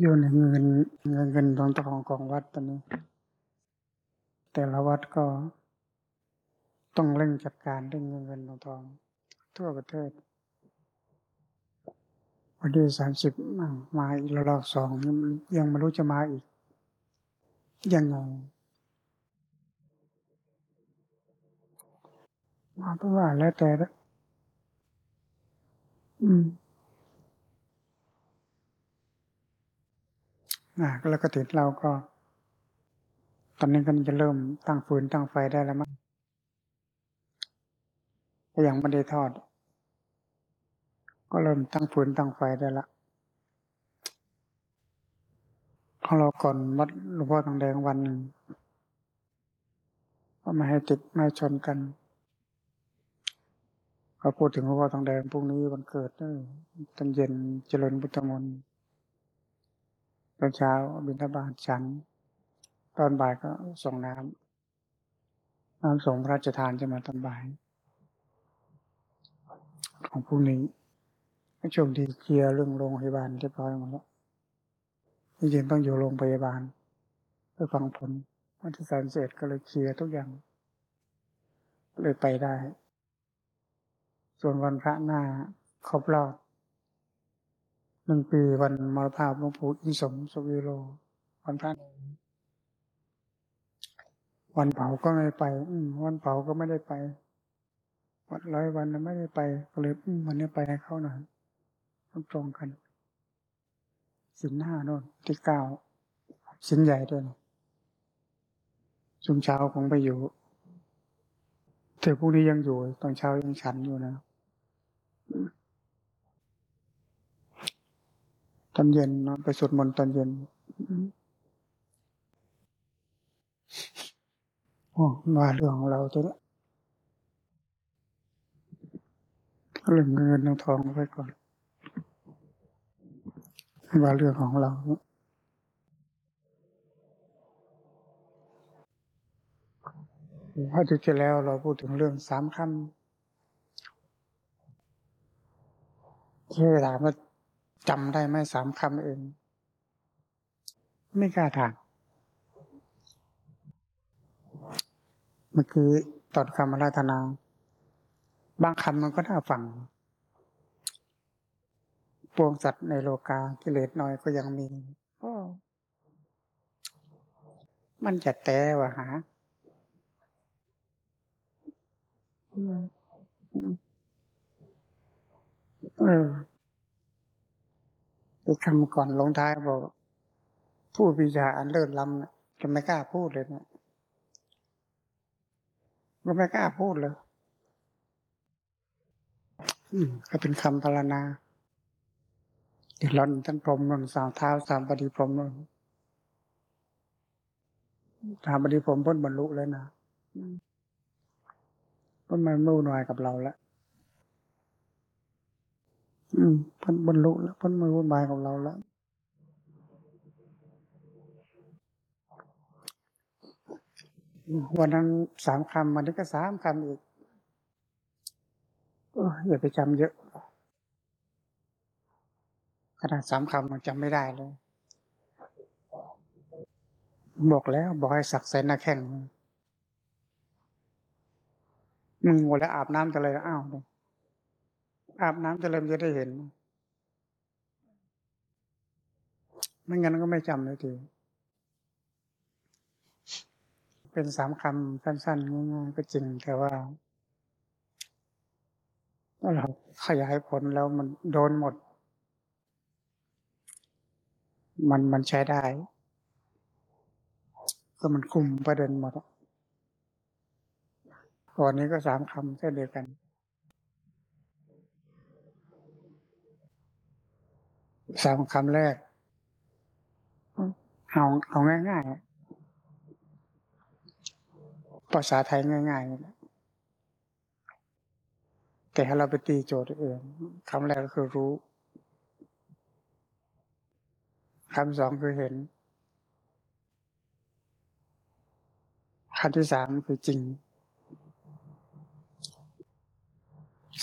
อยู่ในเงินเงินเงินทองทองของวัดตอนนี้ แต่ละวัดก็ต้องเร่งจัดการเรื่องเงินเงินทองทอง ทั่วประเทศวันที่สามสิบมาอีกระลอกสองยังไม่รู้จะมาอีก ยังไงมาเพราะว่าแล้วแต่ละอืม อ่าแล้วก็ติดเราก็ ตอนนี้ก็จะเริ่มตั้งฟืนตั้งไฟได้แล้วมั้งก็ยังไม่ได้ทอด ก็เริ่มตั้งฟืนตั้งไฟได้ละของเราก่อนวัดหลวงพ่อทองแดงวันหนึ่งก็ไม่ให้ติดไม่ชนกัน ก็พูดถึงหลวงพ่อทองแดงพรุ่งนี้วันเกิดตอนเย็นเจริญพุทธมนต์ ตอนเช้าบิณฑบาตฉัน ตอนบ่ายก็ส่งน้ำน้ำส่งพระราชทานจะมาตอนบ่าย ของพรุ่งนี้ช่วงที่เคลียร์เรื่องโรงพยาบาลเรียบร้อยหมดแล้วจริงๆต้องอยู่โรงพยาบาลเพื่อฟังผลวันที่สามเสร็จก็เลยเคลียร์ทุกอย่าง เลยไปได้ ส่วนวันพระหน้าครบรอบ หนึ่งปีวันมรภาพหลวงปู่อินสมสวีโร วันพระวันเผาก็ไม่ไป อืวันเผาก็ไม่ได้ไป วันร้อยวันไม่ได้ไปก็เลยวันนี้ไปให้เขาหน่อยต้องตรงกันสินห้าโน่นที่เก้าสินใหญ่ด้วยนะช่วงเช้าคงไปอยู่แต่พรุ่งนี้ยังอยู่ ตอนเช้ายังฉันอยู่นะ ตอนเย็นนอนไปสวดมนต์ตอนเย็นโอ้มาเรื่องของเราตัวนี้เรื่องเงินเรื่องทองไว้ก่อนว่าเรื่องของเราอาทิตย์ที่แล้วเราพูดถึงเรื่องสามคำที่ถามว่า จำได้ไหมสามคำเอง ไม่กล้าถามเมื่อกี้ตอนคำราธนา บางคำมันก็น่าฟัง ปวงสัตว์ในโลกากิเลสน้อยก็ยังมีมันจะแต่วะหาเออ อีกคำก่อนลงท้ายบอก ผู้วิชาอันเลิศล้ำจะไม่กล้าพูดเลยนะก็ไม่กล้าพูดเลยอืมก็เป็นคำพรรณนาเดือดร้อนท่านพรมนนสาวเท้าสามปฏิพรมนนสามปฏิพรมพ้นบรรลุเลยนะพ้นมามู่หน่อยกับเราแล้ว อืมพ้นบรรลุแล้วพ้นมาวุ่นวายกับเราแล้ววันนั้นสามคำวันนี้ก็สามคำอีกอย่าไปจำเยอะ ขนาดสามคำมันจำไม่ได้เลย บอกแล้วบอกให้สักใส่หน้าแข้งมึงหมดแล้วอาบน้ำจะเลยอ้าวเลย อาบน้ำจะเริ่มจะได้เห็นไม่งั้นก็ไม่จำเลยทีเป็นสามคำสั้นๆง่ายๆก็จริงแต่ว่าเราขยายผลแล้วมันโดนหมด มันมันใช้ได้ก็มันคุมประเด็นหมดก่อนนี้ก็สามคำเช่นเดียวกัน สามคำแรก เอาเอาง่ายๆ ภาษาไทยง่ายๆ แต่ถ้าเราไปตีโจทย์เองคำแรกก็คือรู้คำสองคือเห็นคำที่สามคือจริง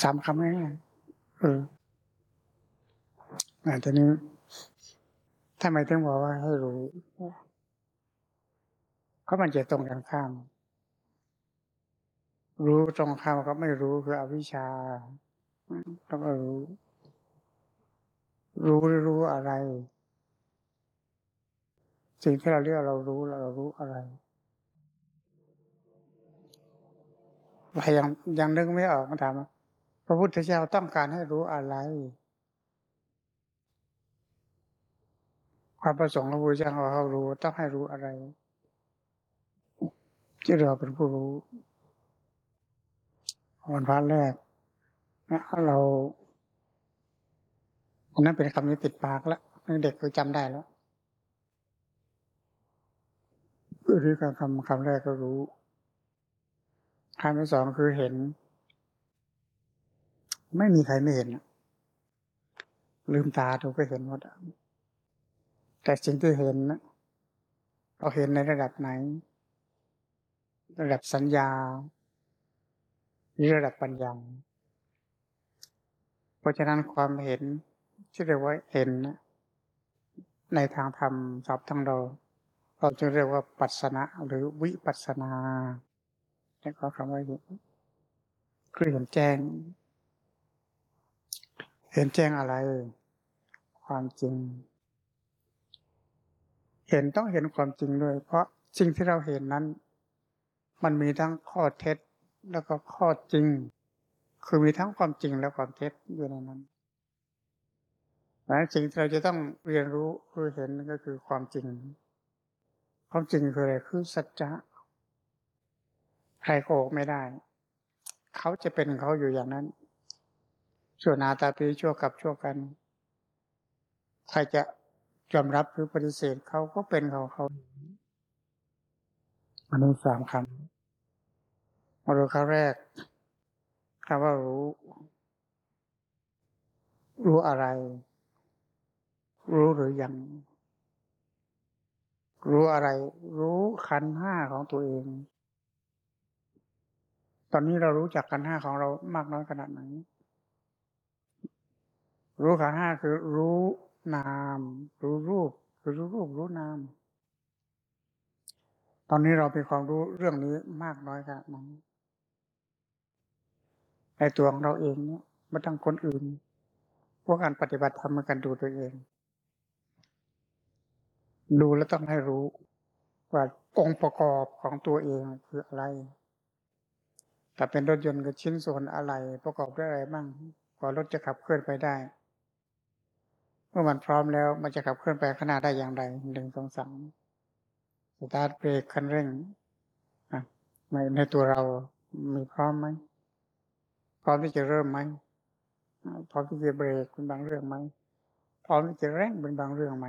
สามคำง่ายเออ อาจจะนี้ทำไมถึงบอกว่าให้รู้เพราะมันจะตรงกันข้าม รู้ตรงข้ามก็ไม่รู้คืออวิชชาต้องรู้ รู้รู้อะไร สิ่งที่เราเรียกเรารู้เรารู้อะไรใครยังยังนึกไม่ออกมาถามว่าพระพุทธเจ้าต้องการให้รู้อะไร ความประสงค์ของพระพุทธเจ้าเขารู้ต้องให้รู้อะไรที่เราเป็นผู้รู้วันพระแรกนะเราอันนั้นเป็นคำนี้ติดปากแล้วเด็กก็จำได้แล้วหรือการคำคำแรกก็รู้คำที่สองคือเห็น ไม่มีใครไม่เห็นลืมตาดูก็เห็นหมด แต่สิ่งที่เห็นเราเห็นในระดับไหน ระดับสัญญาหรือระดับปัญญา เพราะฉะนั้นความเห็นที่เรียกว่าเห็นในทางธรรมศัพท์ทั้งเราเราจึงเรียกว่าปัสนะหรือวิปัสนาแล้วก็คำว่าเห็นคือเห็นแจ้ง เห็นแจ้งอะไร ความจริง เห็นต้องเห็นความจริงด้วย เพราะสิ่งที่เราเห็นนั้น มันมีทั้งข้อเท็จแล้วก็ข้อจริง คือมีทั้งความจริงและความเท็จอยู่ในนั้นและสิ่งที่เราจะต้องเรียนรู้คือเห็นก็คือความจริง ความจริงคืออะไรคือสัจจะใครโกหกไม่ได้ เขาจะเป็นเขาอยู่อย่างนั้นส่วนอาตาปีชั่วกับชั่วกัน ใครจะ ยอมรับหรือปฏิเสธเขาก็เป็นเขาเขาอันนี้สามคำมาดูคำแรกคำว่ารู้ รู้อะไร รู้หรือยัง รู้อะไร รู้ขันห้าของตัวเอง ตอนนี้เรารู้จักกันห้าของเรามากน้อยขนาดไหน รู้ขันห้าคือรู้ นามรู้รูปรู้รูปรู้นาม ตอนนี้เราเป็นความรู้เรื่องนี้มากน้อยขนาดไหนในตัวของเราเองเนี่ยไม่ต้องคนอื่นพวกการปฏิบัติธรรมมากันดูตัวเอง ดูแล้วต้องให้รู้ ว่าองค์ประกอบของตัวเองคืออะไรถ้าเป็นรถยนต์ก็ชิ้นส่วนอะไรประกอบด้วยอะไรบ้างกว่ารถจะขับเคลื่อนไปได้ เมื่อมันพร้อมแล้วมันจะขับเคลื่อนไปขนาดได้อย่างไรหนึ่งสองสามสตาร์ทเบรกคันเร่งอะในตัวเรามีพร้อมไหมพร้อมที่จะเริ่มไหมพร้อมที่จะเบรกเป็นบางเรื่องไหมพร้อมที่จะเร่งเป็นบางเรื่องไหม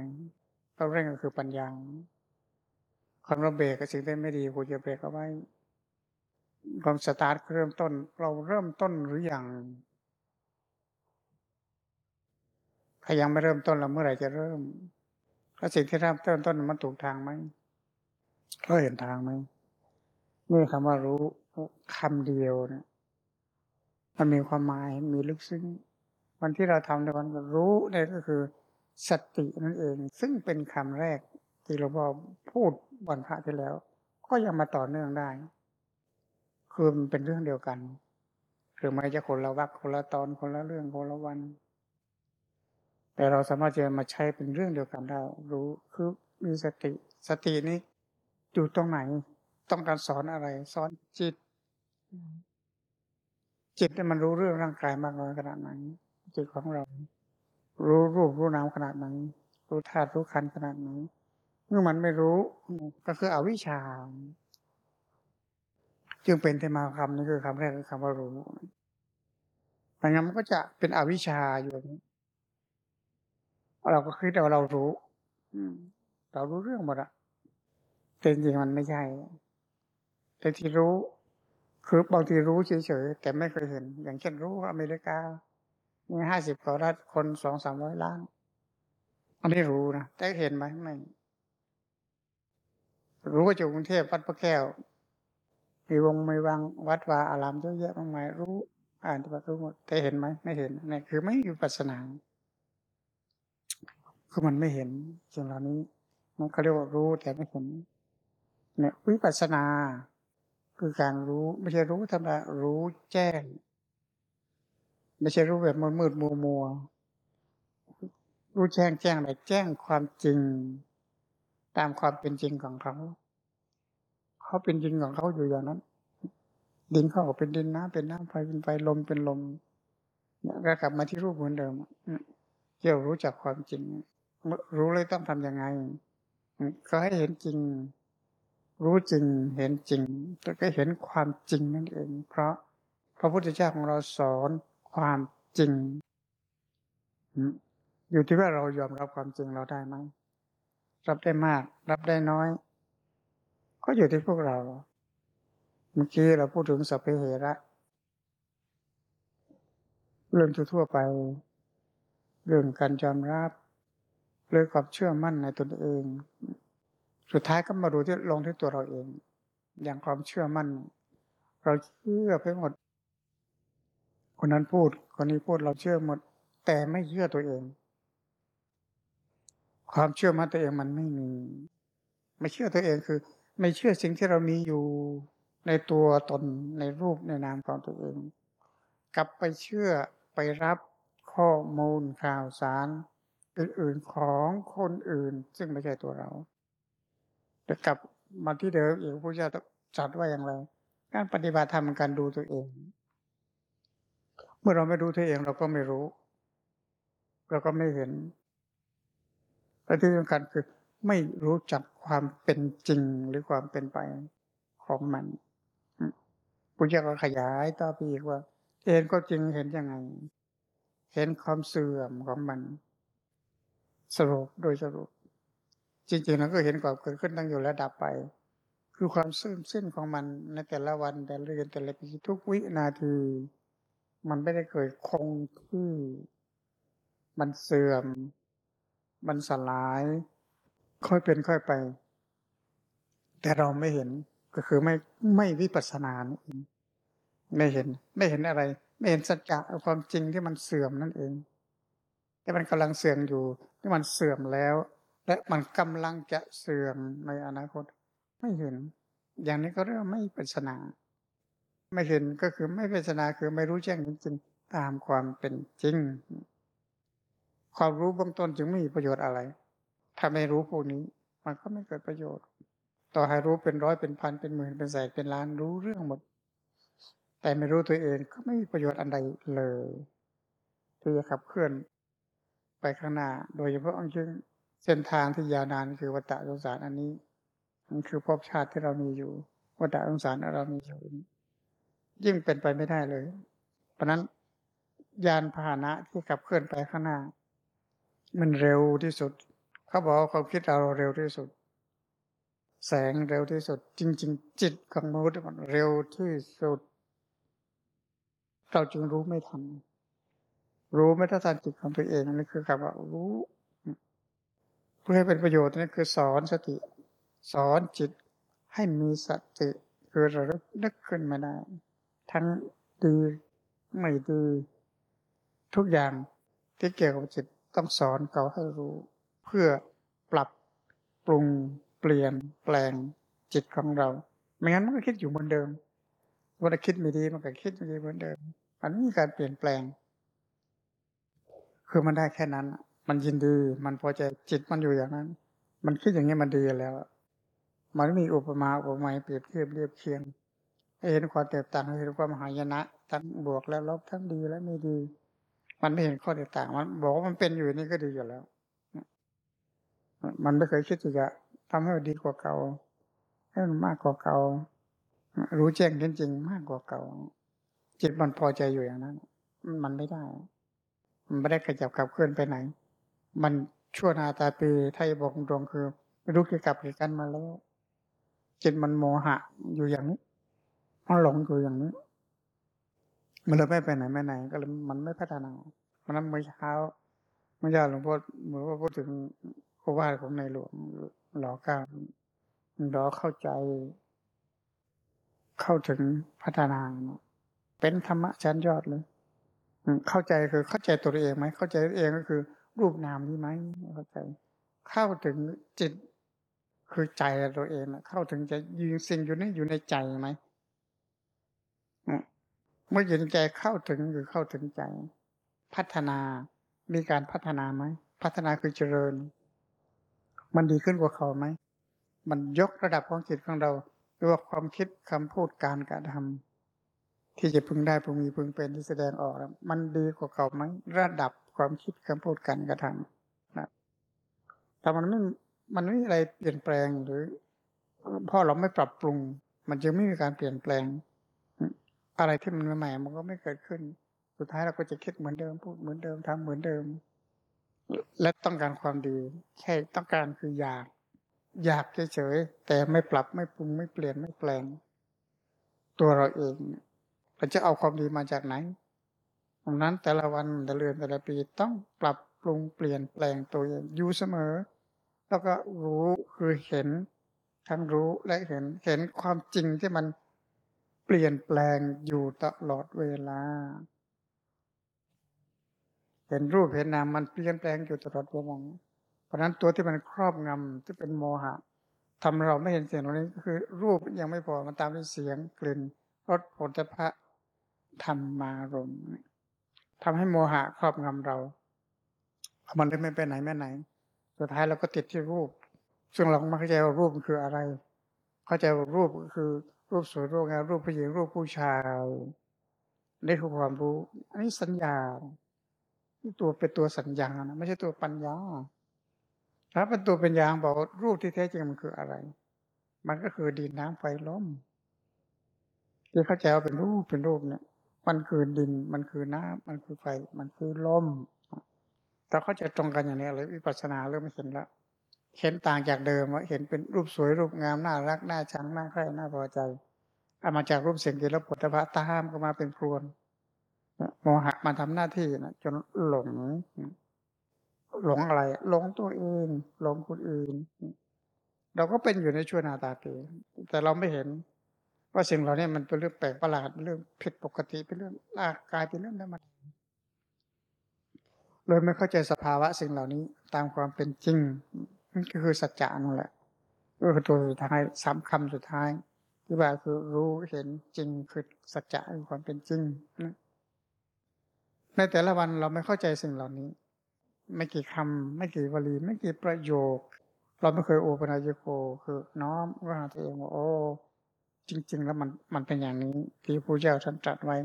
เราเร่งก็คือปัญญาคำว่าเบรกก็สิ่งที่ไม่ดีควรจะเบรกเอาไว้ความสตาร์ทเริ่มต้น เราเริ่มต้นหรืออยัง ถ้ายังไม่เริ่มต้นเราเมื่อไหร่จะเริ่มถ้าสิ่งที่เริ่มต้นต้นมันถูกทางไหมเราเห็นทางไหมเมื่อคำว่ารู้คำเดียวเนี่ยมันมีความหมายมีลึกซึ้งวันที่เราทำในวันรู้เนี่ยก็คือ สตินั่นเอง ซึ่งเป็นคำแรกที่เราบอพูดวันพระที่แล้ว ก็ยังมาต่อเนื่องได้ คือมันเป็นเรื่องเดียวกัน คือไม่จะคนละวักคนละตอนคนละเรื่องคนละวัน แต่เราสามารถจะมาใช้เป็นเรื่องเดียวกันได้ รู้คือมีสติ สตินี้อยู่ตรงไหน ต้องการสอนอะไร สอนจิต จิตเนี่ยมันรู้เรื่องร่างกายมากน้อยขนาดไหนจิตของเรา รู้รูปรู้นามขนาดไหนรู้ธาตุรู้ขันขนาดไหนเมื่อมันไม่รู้ ก็คืออวิชชา จึงเป็นที่มาคำนี้คือคำแรกคือคำว่ารู้ดังนั้นมันก็จะเป็นอวิชชาอยู่นี้ เราก็คิดว่าเรารู้เรารู้เรื่องหมดอะแต่จริงๆมันไม่ใช่แต่ที่รู้ คือบางทีรู้เฉยๆแต่ไม่เคยเห็น อย่างเช่นรู้ว่าอเมริกา มีห้าสิบกว่ารัฐคนสองสามร้อยล้าน อันนี้รู้นะแต่เห็นไหมไม่รู้ว่าอยู่กรุงเทพวัดพระแก้วมีวงมีวังวัดวาอารามเยอะแยะมากมายรู้ อ่านปฏิบัติรู้หมดแต่เห็นไหมไม่เห็นนี่คือไม่อยู่ปัสนา คือมันไม่เห็นสิ่งเหล่านี้มันเขาเรียกว่ารู้แต่ไม่เห็นเนี่ยวิปัสสนาคือการรู้ไม่ใช่รู้ธรรมดารู้แจ้ง ไม่ใช่รู้แบบมืดมืดมัวมัวรู้แจ้งแจ้งอะไรแจ้งความจริง ตามความเป็นจริงของเขาเขาเป็นจริงของเขาอยู่อย่างนั้น ดินเขาก็เป็นดินน้ำเป็นน้ำไฟเป็นไฟลมเป็นลมเนี่ยก็กลับมาที่รูปเหมือนเดิมเกี่ยวรู้จักความจริง รู้เลยต้องทำยังไง ก็ให้เห็นจริง รู้จริง เห็นจริงแล้วก็เห็นความจริงนั่นเอง เพราะพระพุทธเจ้าของเราสอนความจริง อยู่ที่ว่าเรายอมรับความจริงเราได้ไหม รับได้มาก รับได้น้อย ก็อยู่ที่พวกเรา เมื่อกี้เราพูดถึงสัพเพเหระ เรื่องทั่วไป เรื่องการยอมรับ เรื่องความเชื่อมั่นในตนเอง สุดท้ายก็มาดูที่ลงที่ตัวเราเอง อย่างความเชื่อมั่น เราเชื่อไปหมด คนนั้นพูด คนนี้พูดเราเชื่อหมด แต่ไม่เชื่อตัวเอง ความเชื่อมั่นตัวเองมันไม่มี ไม่เชื่อตัวเองคือ ไม่เชื่อสิ่งที่เรามีอยู่ในตัวตนในรูปในนามของตัวเอง กลับไปเชื่อไปรับข้อมูลข่าวสาร อื่นๆของคนอื่น ซึ่งไม่ใช่ตัวเราแต่กลับมาที่เดิมอีกพระเจ้าจัดว่าอย่างไร การปฏิบัติธรรมการดูตัวเอง เมื่อเราไม่ดูตัวเองเราก็ไม่รู้ เราก็ไม่เห็นและที่สำคัญคือไม่รู้จักความเป็นจริงหรือความเป็นไปของมันปุญญาก็ขยายต่อไปอีกว่า เห็นก็จริงเห็นยังไง เห็นความเสื่อมของมัน สรุปโดยสรุป จริงๆเราก็เห็นความเกิดขึ้นตั้งอยู่และดับไป คือความเสื่มสิ้นของมันในแต่ละวันแต่ละเดือนแต่ละปีทุกวินาที มันไม่ได้เกิดคงที่มันเสื่อม มันสลาย ค่อยเป็นค่อยไป แต่เราไม่เห็นก็คือไม่ไม่วิปัสสนานั่นเองไม่เห็น ไม่เห็นอะไร ไม่เห็นสัจจะความจริงที่มันเสื่อมนั่นเอง ที่มันกำลังเสื่อมอยู่ที่มันเสื่อมแล้ว และมันกำลังจะเสื่อมในอนาคต ไม่เห็น อย่างนี้ก็เรียกไม่ปัสนา ไม่เห็นก็คือไม่ปัสนาคือไม่รู้แจ้งจริงๆตามความเป็นจริง ความรู้เบื้องต้นจึงไม่มีประโยชน์อะไรถ้าไม่รู้พวกนี้ มันก็ไม่เกิดประโยชน์ ต่อให้รู้เป็นร้อยเป็นพันเป็นหมื่นเป็นแสนเป็นล้านรู้เรื่องหมด แต่ไม่รู้ตัวเองก็ไม่มีประโยชน์อันใดเลยที่จะขับเคลื่อน ไปข้างหน้า โดยเฉพาะอันยิ่งเส้นทางที่ยาวนานคือวัฏสงสารอันนี้ มันคือภพชาติที่เรามีอยู่วัฏสงสารเรามีอยู่ยิ่งเป็นไปไม่ได้เลย เพราะนั้นยานพาหนะที่ขับเคลื่อนไปข้างหน้า มันเร็วที่สุด เขาบอกความคิดเราเร็วที่สุด แสงเร็วที่สุด จริง ๆ จิตของมนุษย์มันเร็วที่สุด เราจึงรู้ไม่ทัน รู้ไม่ทันจิตของตัวเองนี่คือคำว่ารู้ เพื่อให้เป็นประโยชน์นี่คือสอนสติ สอนจิตให้มีสติ คือระลึกนึกขึ้นมาได้ ทั้งดีไม่ดีทุกอย่างที่เกี่ยวกับจิตต้องสอนเขาให้รู้ เพื่อปรับปรุงเปลี่ยนแปลงจิตของเรา ไม่งั้นมันก็คิดอยู่เหมือนเดิมวันคิดไม่ดีมันก็คิดไม่ดีเหมือนเดิม มันไม่มีการเปลี่ยนแปลง คือมันได้แค่นั้น มันยินดี มันพอใจจิตมันอยู่อย่างนั้น มันคิดอย่างนี้มันดีแล้ว มันไม่มีอุปมาอุปไมยเปรียบเทียบเรียบเคียงเห็นความแตกต่างเห็นความหายนะทั้งบวกและลบทั้งดีและไม่ดี มันไม่เห็นข้อแตกต่าง มันบอกว่ามันเป็นอยู่นี่ก็ดีอยู่แล้ว มันไม่เคยคิดจะทำให้มันดีกว่าเก่าให้มันมากกว่าเก่ารู้แจ้งจริงๆมากกว่าเก่า จิตมันพอใจอยู่อย่างนั้น มันไม่ได้ มันไม่ได้ขยับขับเคลื่อนไปไหน มันชั่วนาตาปีถ้าจะบอกตรงคือไม่รู้เกี่ยวกับเหตุการณ์มาแล้วจิตมันโมหะอยู่อย่างนี้มันหลงอยู่อย่างนี้ มันเลยไม่ไปไหนไม่ไหน ก็เลยมันไม่พัฒนามันนั้นเมื่อเช้าเมื่อเช้าหลวงพ่อหมือนว่าพูดถึงโอวาทของในหลวงหล่อก้าหล่อเข้าใจ เข้าถึงพัฒนาเป็นธรรมะชั้นยอดเลย เข้าใจคือเข้าใจตัวเองไหมเข้าใจตัวเองก็คือ รูปนามนี้ไหมเข้าใจ เข้าถึงจิตคือใจตัวเองนะเข้าถึงใจยืนสิ่งอยู่นี่อยู่ในใจไหมเมื่ออยู่ในใจเข้าถึงหรือเข้าถึงใจ พัฒนามีการพัฒนาไหมพัฒนาคือเจริญ มันดีขึ้นกว่าเขาไหมมันยกระดับของจิตของเราหรือว่าความคิดคำพูดการกระทำ ที่จะพึงได้พึงมีพึงเป็นที่แสดงออกมันดีกว่าเขาไหมระดับความคิดคำพูดการกระทำนะแต่มันไม่มันไม่มีอะไรเปลี่ยนแปลงหรือพ่อเราไม่ปรับปรุง มันจะไม่มีการเปลี่ยนแปลง อะไรที่มันใหม่ๆมันก็ไม่เกิดขึ้น สุดท้ายเราก็จะคิดเหมือนเดิมพูดเหมือนเดิมทำเหมือนเดิม และต้องการความดี แค่ต้องการคืออยาก อยากเฉยๆแต่ไม่ปรับไม่ปรุงไม่เปลี่ยนไม่แปลง ตัวเราเอง เราจะเอาความดีมาจากไหนดังนั้นแต่ละวันแต่ละเดือนแต่ละปีต้องปรับปรุงเปลี่ยนแปลงตัวเองอยู่เสมอ แล้วก็รู้คือเห็นทั้งรู้และเห็นเห็นความจริงที่มันเปลี่ยนแปลงอยู่ตลอดเวลา เห็นรูปเห็นนามมันเปลี่ยนแปลงอยู่ตลอดเวลาเพราะนั้นตัวที่มันครอบงำที่เป็นโมหะทำเราไม่เห็นเสียงตรงนี้ก็คือ รูปยังไม่พอมันตามด้วยเสียงกลิ่นรสผลพระ ธรรมารมทำให้โมหะครอบงำเรา มันเลยไม่ไปไหนแม่ไหน สุดท้ายเราก็ติดที่รูป ซึ่งเราไม่เข้าใจว่ารูปคืออะไร เข้าใจว่ารูปคือรูปสวยรูปงามรูปผู้หญิงรูปผู้ชายนี่คือความรู้ อันนี้สัญญาตัวเป็นตัวสัญญานะไม่ใช่ตัวปัญญา ถ้าเป็นตัวปัญญาบอกรูปที่แท้จริงมันคืออะไร มันก็คือดินน้ำไฟลมที่เข้าใจว่าเป็นรูปเป็นรูปเนี่ย มันคือดิน มันคือน้ำมันคือไฟ มันคือลมถ้าเขาจะตรงกันอย่างนี้เลยวิปัสสนาเริ่มเห็นแล้ว เห็นต่างจากเดิมว่าเห็นเป็นรูปสวยรูปงามน่ารักน่าชังน่าใคร่น่าพอใจเอามาจากรูปเสียงกลิ่นรสผลิภัณฑ์ตามก็มาเป็นพรวนโมหะมาทำหน้าที่นะจนหลง หลงอะไร หลงตัวเองหลงคนอื่น เราก็เป็นอยู่ในชั่วนาตาปีแต่เราไม่เห็น ว่าสิ่งเหล่านี้มันเป็นเรื่องแปลกประหลาดเรื่องผิดปกติเป็นเรื่องลากกายเป็นเรื่องธรรมดาเลยไม่เข้าใจสภาวะสิ่งเหล่านี้ตามความเป็นจริงนั่นก็คือสัจจะนั่นแหละก็คือตัวสุดท้ายสามคำสุดท้ายที่ว่าคือรู้เห็นจริงคือสัจจะคือความเป็นจริงในแต่ละวันเราไม่เข้าใจสิ่งเหล่านี้ ไม่กี่คำไม่กี่วลี ไม่กี่ประโยค เราไม่เคยโอปัญญโกคือน้อมว่าตัวเองว่าโอ้ จริง ๆ แล้วมันมันเป็นอย่างนี้ที่พระเจ้าท่านตรัสไว้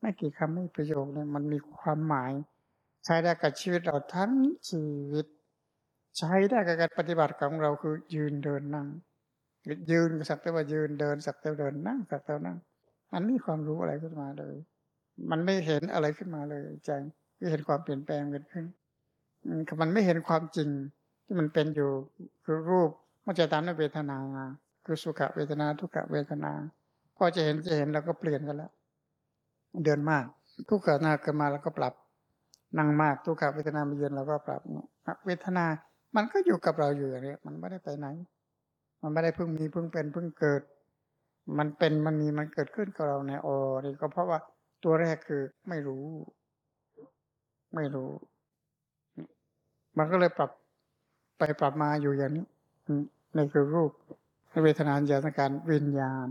ไม่กี่คำไม่ประโยคเนี่ยมันมีความหมาย ใช้ได้กับชีวิตเราทั้งชีวิต ใช้ได้กับการปฏิบัติของเราคือยืนเดินนั่งยืนสักแต่ว่ายืนเดินสักแต่เดินนั่งสักแต่นั่ง มันมีความรู้อะไรขึ้นมาเลย มันไม่เห็นอะไรขึ้นมาเลยใจไม่เห็นความเปลี่ยนแปลงเกิดขึ้นมันไม่เห็นความจริงที่มันเป็นอยู่คือรูปมันจะตามด้วยเวทนา คือสุขเวทนา ทุกขเวทนา พอจะเห็นจะเห็นแล้วก็เปลี่ยนกันแล้ว เดินมาก ทุกขนาเกิดมาแล้วก็ปรับ นั่งมากทุกขเวทนามาเยือนเราก็ปรับเวทนา มันก็อยู่กับเราอยู่อย่างนี้มันไม่ได้ไปไหน มันไม่ได้เพิ่งมีเพิ่งเป็นเพิ่งเกิด มันเป็นมันมีมันเกิดขึ้นกับเราในโอนี่ก็เพราะว่าตัวแรกคือไม่รู้ ไม่รู้ มันก็เลยปรับไปปรับมาอยู่อย่างนี้ในคือรูป เวทนาญาณการวิญญาณ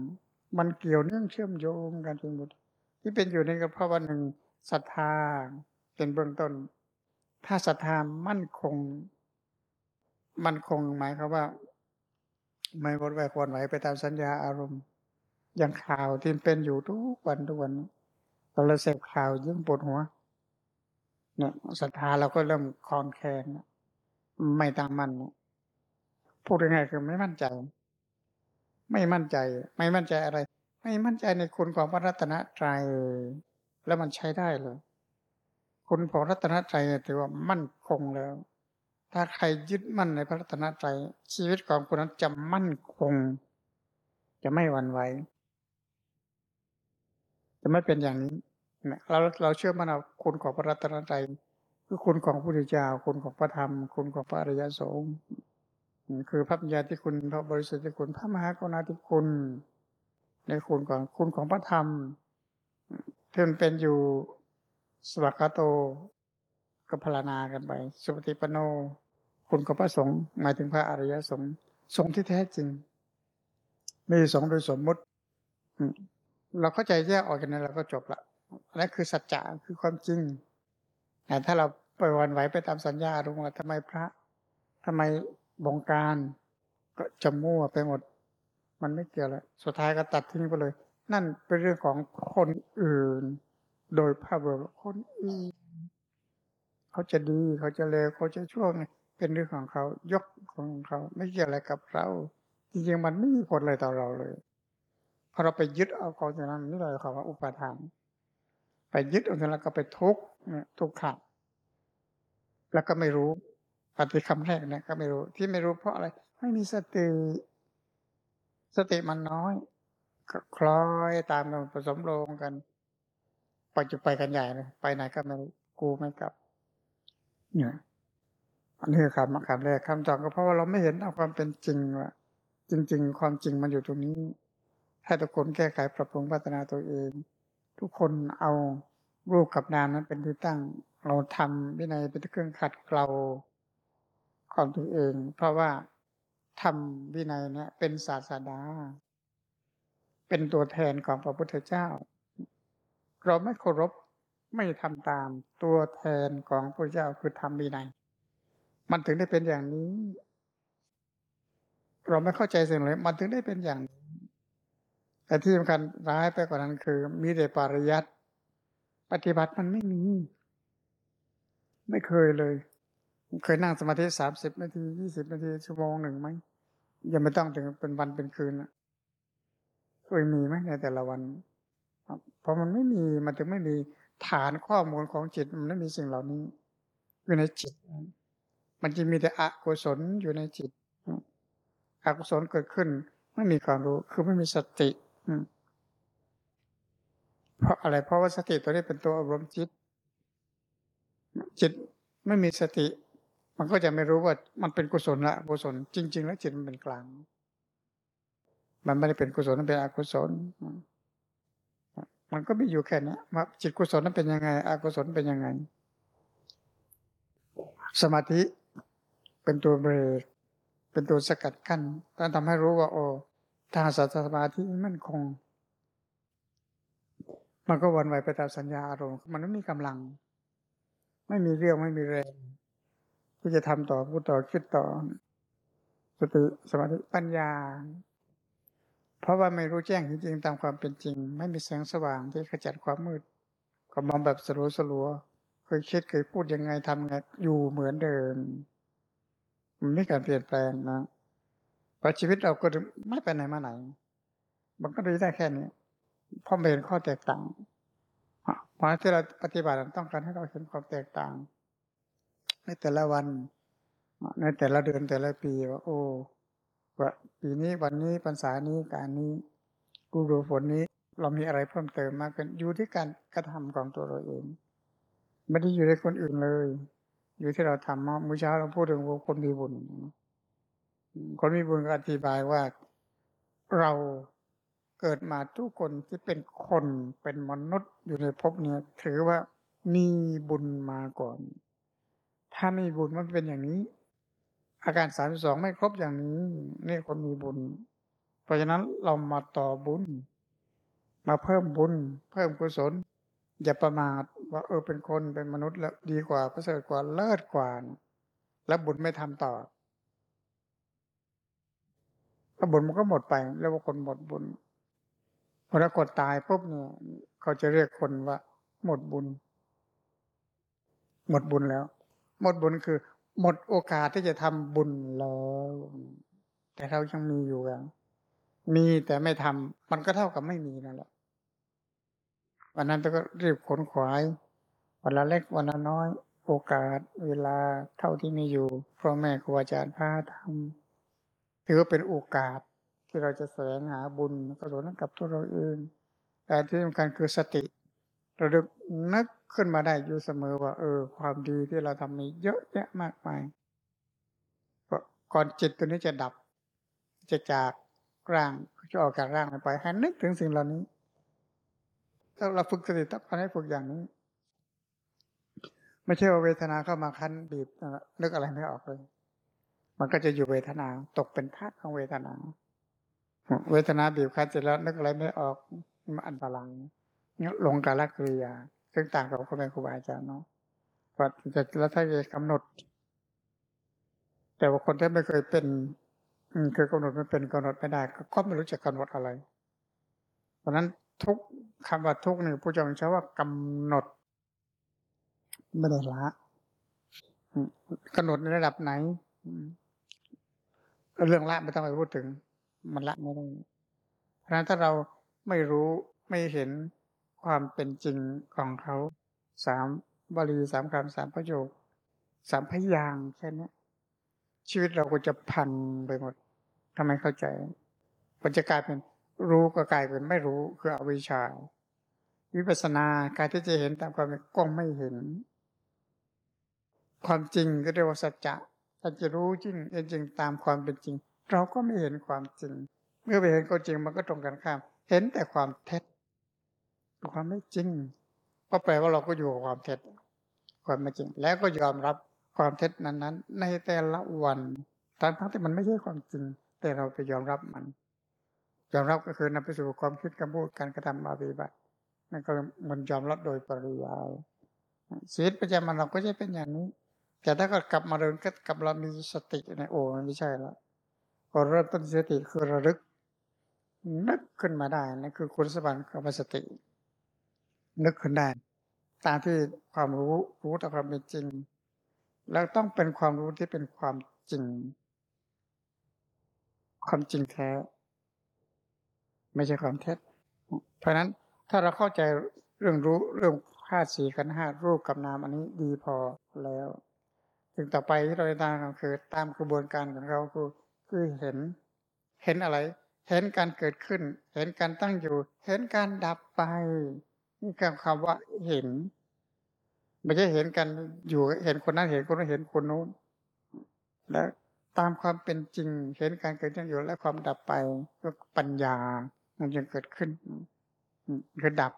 มันเกี่ยวเนื่องเชื่อมโยงกันทั้งหมดที่เป็นอยู่ในก็เพาะว่าหนึ่งศรัทธาเป็นเบื้องต้น ถ้าศรัทธามั่นคง มั่นคงหมายความว่า ไม่วดแวกวนไหวไปตามสัญญาอารมณ์ อย่างข่าวที่เป็นอยู่ทุกวันทุกวันตอนเราเสพข่าวยิ่งปวดหัวเนี่ยศรัทธาเราก็เริ่มคลอนแคลนไม่ตามมันพูดยังไงคือไม่มั่นใจ ไม่มั่นใจ ไม่มั่นใจอะไร ไม่มั่นใจในคุณของพระรัตนตรัยแล้วมันใช้ได้เลย คุณของรัตนตรัยถือว่ามั่นคงแล้ว ถ้าใครยึดมั่นในพระรัตนตรัยชีวิตของคนนั้นจะมั่นคง จะไม่หวั่นไหวจะไม่เป็นอย่างนี้เราเราเชื่อมั่นเอาคุณของพระรัตนตรัยคือคุณของพระพุทธเจ้าคุณของพระธรรม คุณของพระอริยสงฆ์ คือพระปัญญาที่คุณพระบริสุทธิ์ที่คุณพระมหากรุณาธิคุณ ในคุณของคุณของพระธรรมที่มันเป็นอยู่สวักโตก็พลารณากันไป สุปฏิปโน คุณกับพระสงฆ์หมายถึงพระอริยสงฆ์สงฆ์ที่แท้จริงไม่สงฆ์โดยสมมุติเราเข้าใจแยกออกกันนั้นเราก็จบละนั่นคือสัจจะคือความจริงแต่ถ้าเราไปวันไหวไปตามสัญญารู้ว่าทำไมพระทำไม บงการก็จะมั่วไปหมด มันไม่เกี่ยวแล้วสุดท้ายก็ตัดทิ้งไปเลย นั่นเป็นเรื่องของคนอื่น โดยภาพรวมคนอื่นเขาจะดีเขาจะเลวเขาจะช่วงเป็นเรื่องของเขายกของเขา ไม่เกี่ยวอะไรกับเราจริงๆมันไม่มีผลอะไรต่อเราเลยพอเราไปยึดเอาของอย่งนั้นนี่เลยคำว่าอุปทานไปยึดเอาแล้วก็ไปทุกข์ทุกข์ขัดแล้วก็ไม่รู้ ปฏิคำแรกนะก็ไม่รู้ที่ไม่รู้เพราะอะไร ไม่มีสติ สติมันน้อยก็คล้อยตามกันผสมโลงกันไปจุไปกันใหญ่เลยไปไหนก็ไม่รู้กูไม่กลับ เนี่ยอันนี้คือคำคำแรกคำต่อก็เพราะว่าเราไม่เห็นเอาความเป็นจริงว่าจริง ๆ ความจริงมันอยู่ตรงนี้ให้ทุกคนแก้ไขปรับปรุงพัฒนาตัวเอง ทุกคนเอารูปกับนามนั้นเป็นที่ตั้ง เราทำวินัยเป็นเครื่องขัดเกลา ของตัวเอง เพราะว่าทำวินัยเนี่ยเป็นศาสดา เป็นตัวแทนของพระพุทธเจ้า เราไม่เคารพไม่ทำตามตัวแทนของพระเจ้าคือทำวินัย มันถึงได้เป็นอย่างนี้ เราไม่เข้าใจสิ่งเลยมันถึงได้เป็นอย่างนี้แต่ที่สำคัญร้ายไปกว่านั้นคือ มีแต่ปริยัติปฏิบัติมันไม่มี ไม่เคยเลย เคยนั่งสมาธิสามสิบนาทียี่สิบนาทีชั่วโมงหนึ่งไหมยังไม่ต้องถึงเป็นวันเป็นคืนนะเคยมีไหมในแต่ละวันเพราะมันไม่มีมันถึงไม่มีฐานข้อมูลของจิตมันไม่มีสิ่งเหล่านี้อยู่ในจิต มันจะมีแต่อกุศลอยู่ในจิตอกุศลเกิดขึ้น ไม่มีความรู้คือไม่มีสติเพราะอะไรเพราะว่าสติตัวนี้เป็นตัวอารมณ์จิต จิตไม่มีสติ มันก็จะไม่รู้ว่ามันเป็นกุศลละกุศลจริง ๆ แล้วจิตมันเป็นกลาง มันไม่ได้เป็นกุศลมันเป็นอกุศล มันก็มีอยู่แค่นี้ว่าจิตกุศลนั้นเป็นยังไง อกุศลเป็นยังไง สมาธิเป็นตัวเบรกเป็นตัวสกัดกั้นต้องทำให้รู้ว่า โอ้ถ้าสัตสมาธิมันคง มันก็วันไหวไปตามสัญญาอารมณ์มันไม่มีกำลัง ไม่มีเรี่ยวไม่มีแรง ที่จะทำต่อพูดต่อคิดต่อ สติสมาธิปัญญา เพราะว่าไม่รู้แจ้งจริงๆตามความเป็นจริง ไม่มีแสงสว่างที่ขจัดความมืดก็มองแบบสลัวสลัวเคยคิดเคยพูดยังไงทำไงอยู่เหมือนเดิมมันไม่การเปลี่ยนแปลงนะพอชีวิตเราก็ไม่ไปไหนมาไหน มันก็ได้แค่นี้เพราะเห็นข้อแตกต่างเพราะที่เราปฏิบัติต้องการให้เราเห็นความแตกต่าง ในแต่ละวัน ในแต่ละเดือนแต่ละปีว่าโอ้ว่าปีนี้วันนี้พรรษานี้การนี้กูดูฝนนี้ เรามีอะไรเพิ่มเติมมากขึ้นอยู่ที่การกระทำของตัวเราเองไม่ได้อยู่ในคนอื่นเลย อยู่ที่เราทำเมื่อเช้าเราพูดถึงคนมีบุญคนมีบุญก็อธิบายว่าเราเกิดมาทุกคนที่เป็นคนเป็นมนุษย์อยู่ในภพนี้ถือว่ามีบุญมาก่อน ถ้าไม่มีบุญมันเป็นอย่างนี้ อาการสามสองไม่ครบอย่างนี้นี่คนมีบุญ เพราะฉะนั้นเรามาต่อบุญ มาเพิ่มบุญ เพิ่มกุศล อย่าประมาทว่าเออเป็นคนเป็นมนุษย์แล้วดีกว่าประเสริฐกว่าเลิศกว่า แล้วบุญไม่ทำต่อถ้าบุญมันก็หมดไปเรียกว่าคนหมดบุญพอถ้ากดตายปุ๊บเนี่ยเขาจะเรียกคนว่า หมดบุญ หมดบุญแล้ว หมดบุญคือ หมดโอกาสที่จะทำบุญแล้ว แต่เรายังมีอยู่อะมีแต่ไม่ทำมันก็เท่ากับไม่มีนั่นแหละวันนั้นก็รีบขนขวาย วันละเล็กวันละน้อย โอกาส เวลาเท่าที่มีอยู่พ่อแม่ครูอาจารย์พาทำถือว่าเป็นโอกาสที่เราจะแสวงหาบุญกุศลกับตัวเราเองแต่ที่สำคัญคือสติ ราดึกนึกขึ้นมาได้อยู่เสมอว่า เออ ความดีที่เราทำมีเยอะแยะมากมายก่อนจิตตัวนี้จะดับ จะจากร่างจะออกจากร่างไปให้นึกถึงสิ่งเหล่านี้ถ้าเราฝึกสติต้องการให้ฝึกอย่างนี้ ไม่ใช่ว่าเวทนาเข้ามาคั้นบีบนึกอะไรไม่ออกเลย มันก็จะอยู่เวทนาตกเป็นธาตุของเวทนา เวทนาบีบคั้นเสร็จแล้วนึกอะไรไม่ออกมันอันตราย ลงกาลกริยา ซึ่งต่างกับคนเป็นครูบาอาจารย์เนาะว่าจะแล้วถ้าจะกำหนด แต่ว่าคนที่ไม่เคยเป็นคือกำหนดไม่เป็นกำหนดไม่ได้ ก็ไม่รู้จะกำหนดอะไร เพราะนั้นทุกคำว่าทุกหนึ่งผู้จงใช้ว่ากำหนดไม่ได้ละกำหนดในระดับไหนเรื่องละไม่ต้องไปพูดถึง มันละไม่ได้เพราะนั้นถ้าเราไม่รู้ไม่เห็น ความเป็นจริงของเขาสามบาลีสามคำสามประโยคสามพยางแค่นี้ชีวิตเราก็จะพังไปหมดทำไมเข้าใจมันจะกลายเป็นรู้ก็กลายเป็นไม่รู้คืออวิชชา วิปัสสนาการที่จะเห็นตามความเป็นก็ไม่เห็น ความจริงก็เรียกว่าสัจจะถ้าจะรู้จริงเห็นจริงตามความเป็นจริง เราก็ไม่เห็นความจริง เมื่อไปเห็นก็จริงมันก็ตรงกันข้าม เห็นแต่ความเท็จ ความไม่จริงก็แปลว่าเราก็อยู่กับความเท็จ ความไม่จริง แล้วก็ยอมรับความเท็จนั้นๆ ในแต่ละวันทั้งที่มันไม่ใช่ความจริง แต่เราไปยอมรับมัน ยอมรับก็คือนำไปสู่ความคิดคำพูดการกระทำปฏิบัตินั่นก็มันยอมรับโดยปริยายชีวิตประจำวันเราก็จะเป็นอย่างนี้ แต่ถ้าก็กลับมาเดินก็กลับเรามีสติในโอ้มันไม่ใช่แล้วพอเริ่มต้นสติคือระลึกนึกขึ้นมาได้นั่นคือคุณสมบัติของสติ นึกขึ้นได้ ตามที่ความรู้รู้ต่อความเป็นจริง แล้วต้องเป็นความรู้ที่เป็นความจริง ความจริงแท้ ไม่ใช่ความเท็จ เพราะนั้นถ้าเราเข้าใจเรื่องรู้เรื่องธาตุสีขันห้ารูปกับนามอันนี้ดีพอแล้วถึงต่อไปที่เราจะตามคือตามกระบวนการของเราคือคือเห็น เห็นอะไร เห็นการเกิดขึ้น เห็นการตั้งอยู่ เห็นการดับไป นี่คือคำว่าเห็นไม่ใช่เห็นกันอยู่เห็นคนนั้นเห็นคนนั้นเห็นคนนู้น แล้วตามความเป็นจริงเห็นการเกิดขึ้นอยู่และความดับไปก็ปัญญามันจะเกิดขึ้นคือดับ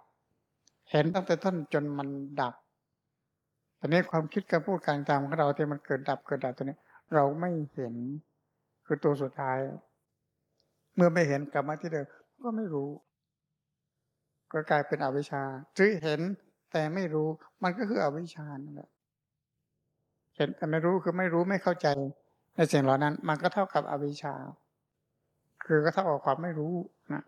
เห็นตั้งแต่ต้นจนมันดับตอนนี้ความคิดการพูดการตามของเราที่มันเกิดดับเกิดดับตัวนี้ เราไม่เห็นคือตัวสุดท้าย เมื่อไม่เห็นกลับมาที่เดิมก็ไม่รู้ ก็กลายเป็นอวิชชาหรือเห็นแต่ไม่รู้มันก็คืออวิชชานั่นแหละเห็นแต่ไม่รู้คือไม่รู้ไม่เข้าใจ ในสิ่งเหล่านั้น มันก็เท่ากับอวิชชา คือก็เท่ากับความไม่รู้นะ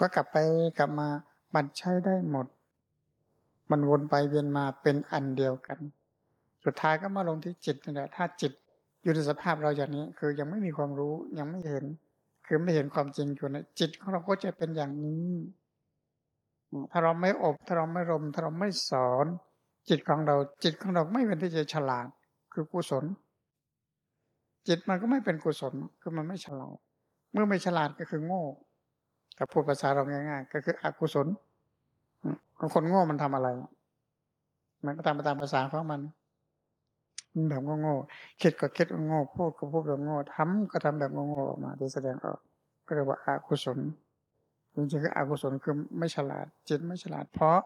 ก็กลับไปกลับมามันใช้ได้หมด มันวนไปเวียนมาเป็นอันเดียวกัน สุดท้ายก็มาลงที่จิตนี่แหละถ้าจิตอยู่ในสภาพเราอย่างนี้ คือยังไม่มีความรู้ยังไม่เห็น คือไม่เห็นความจริงอยู่ในจิตของเราก็จะเป็นอย่างนี้ ถ้าเราไม่อบถ้าเราไม่รมถ้าเราไม่สอน จิตของเรา จิตของเราไม่เป็นที่จะฉลาด คือกุศล จิตมันก็ไม่เป็นกุศลคือมันไม่ฉลาด เมื่อไม่ฉลาดก็คือโง่ถ้าพูดภาษาเราง่าย ๆ ก็คืออกุศลคนโง่มันทำอะไร มันก็ตามไปตามภาษาของมันแบบโง่ๆคิดก็คิดโง่พูดก็พูดแบบโง่ทำก็ทำแบบโง่ๆออกมาที่แสดงออกก็เรียกว่าอากุศล จริงๆก็อกุศลคือไม่ฉลาด จิตไม่ฉลาด เพราะ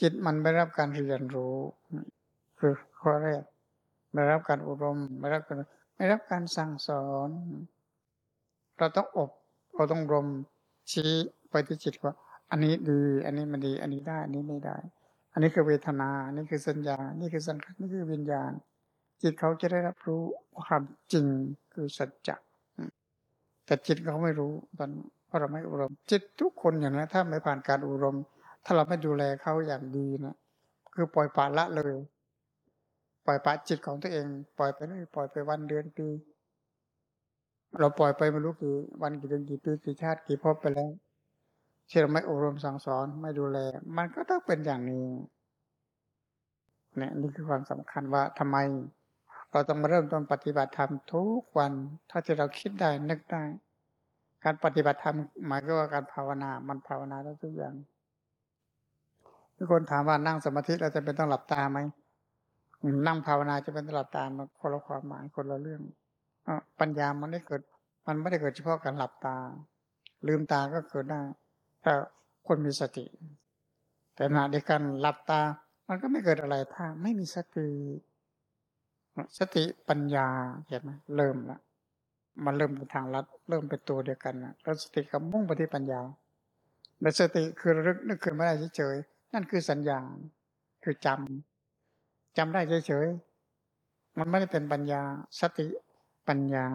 จิตมันไม่รับการเรียนรู้ คือข้อแรกไม่รับการอบรมไม่รับการไม่รับการสั่งสอน เราต้องอบเราต้องรมชี้ไปที่จิตว่า อันนี้ดี อันนี้มันดี อันนี้ได้ อันนี้ไม่ได้ อันนี้คือเวทนาอันนี้คือสัญญา นี่คือสังขารนี่คือวิญญาณ จิตเขาจะได้รับรู้ความจริงคือสัจจะแต่จิตเขาไม่รู้ตอน เพราะเราไม่อบรม จิตทุกคนอย่างนี้ถ้าไม่ผ่านการอบรม ถ้าเราไม่ดูแลเขาอย่างดีนะคือปล่อยปละละเลย ปล่อยปละจิตของตัวเอง ปล่อยไปเลยปล่อยไปวันเดือนปีเราปล่อยไปไม่รู้กี่วันกี่เดือนกี่ปีกี่ชาติกี่พบไปแล้วที่เราไม่อบรมสั่งสอนไม่ดูแล มันก็ต้องเป็นอย่างนี้เนี่ยนี่คือความสำคัญว่าทำไม เราต้องมาเริ่มต้นปฏิบัติธรรมทุกวัน ถ้าที่เราคิดได้นึกได้ การปฏิบัติธรรมหมายก็ว่าการภาวนา มันภาวนาได้ทุกอย่างทุกคนถามว่านั่งสมาธิเราจะเป็นต้องหลับตาไหมนั่งภาวนาจะเป็นต้องหลับตามันคนละความหมายคนละเรื่องอปัญญามันไม่เกิด มันไม่ได้เกิดเฉพาะการหลับตา ลืมตาก็เกิดได้ถ้าคนมีสติ แต่ขณะเดียวกันหลับตา มันมันก็ไม่เกิดอะไรถ้าไม่มีสติสติปัญญาเห็นไหมเริ่มละ มันเริ่มเป็นทางลัด เริ่มเป็นตัวเดียวกันนะแล้วสติก็มุ่งไปที่ปัญญาและสติคือระลึกนึกขึ้นไม่ได้เฉยๆนั่นคือสัญญาคือจำจำได้เฉยๆมันไม่ได้เป็นปัญญา สติปัญญา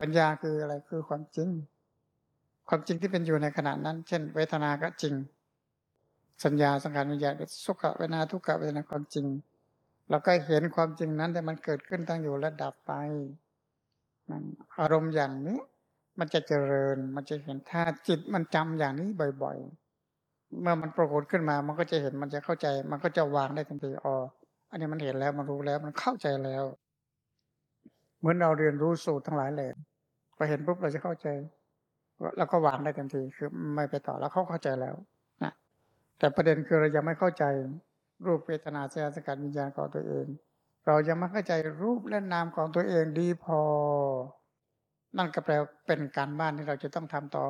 ปัญญาคืออะไรคือความจริง ความจริงที่เป็นอยู่ในขณะนั้น เช่น เวทนาก็จริง สัญญาสังขารวิญญาณสุขเวทนาทุกขเวทนาความจริงเราก็เห็นความจริงนั้นแต่มันเกิดขึ้นตั้งอยู่และดับไป อารมณ์อย่างนี้ มันจะเจริญ มันจะเห็นถ้าจิตมันจำอย่างนี้บ่อย ๆ เมื่อมันปรากฏขึ้นมา มันก็จะเห็นมันจะเข้าใจ มันก็จะวางได้ทันทีอ๋ออันนี้มันเห็นแล้วมันรู้แล้วมันเข้าใจแล้ว เหมือนเราเรียนรู้สูตรทั้งหลายเลยพอเห็นปุ๊บเราจะเข้าใจเราก็วางได้ทันทีคือไม่ไปต่อแล้วเขาเข้าใจแล้วนะแต่ประเด็นคือเรายังไม่เข้าใจรูปเวทนาสัญญาสังขารวิญญาณของตัวเอง เรายังไม่เข้าใจรูปและนามของตัวเองดีพอ นั่นก็แปลเป็นการบ้านที่เราจะต้องทำต่อ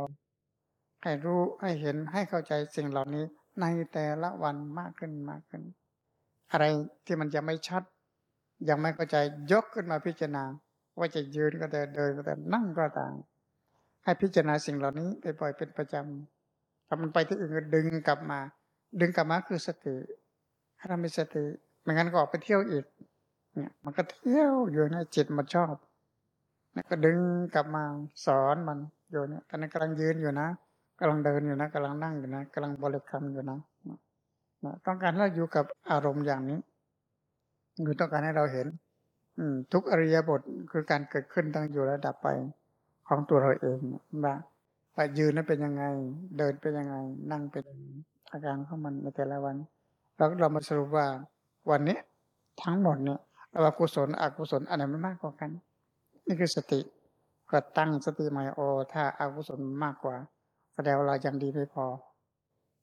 ให้รู้ให้เห็นให้เข้าใจสิ่งเหล่านี้ในแต่ละวันมากขึ้นมากขึ้น อะไรที่มันจะไม่ชัด ยังไม่เข้าใจยกขึ้นมาพิจารณา ว่าจะยืนก็แต่เดินก็แต่นั่งก็ต่าง ให้พิจารณาสิ่งเหล่านี้ไปบ่อยเป็นประจำถ้ามันไปที่อื่นก็ดึงกลับมา ดึงกลับมาคือสติถ้าเรามีสติไม่งั้นก็ออกไปเที่ยวอีก เนี่ยมันก็เที่ยวอยู่ในจิตมันชอบนี่ก็ดึงกลับมาสอนมันอยู่เนี่ยตอนนี้กำลังยืนอยู่นะกำลังเดินอยู่นะกำลังนั่งอยู่นะกำลังบริกรรมอยู่นะต้องการให้เราอยู่กับอารมณ์อย่างนี้คือต้องการให้เราเห็น อืม ทุกอริยบทคือการเกิดขึ้นตั้งอยู่ระดับไปของตัวเราเองว่าไปยืนนั้นเป็นยังไง เดินเป็นยังไง นั่งเป็นอาการของมันในแต่ละวันเราเรามาสรุปว่าวันนี้ทั้งหมดเนี่ย เรากุศลอกุศลอันไหนมันมากกว่ากัน นี่คือสติก็ตั้งสติใหม่โอถ้าอากุศลมากกว่าแสดงว่าเรายังดีไม่พอ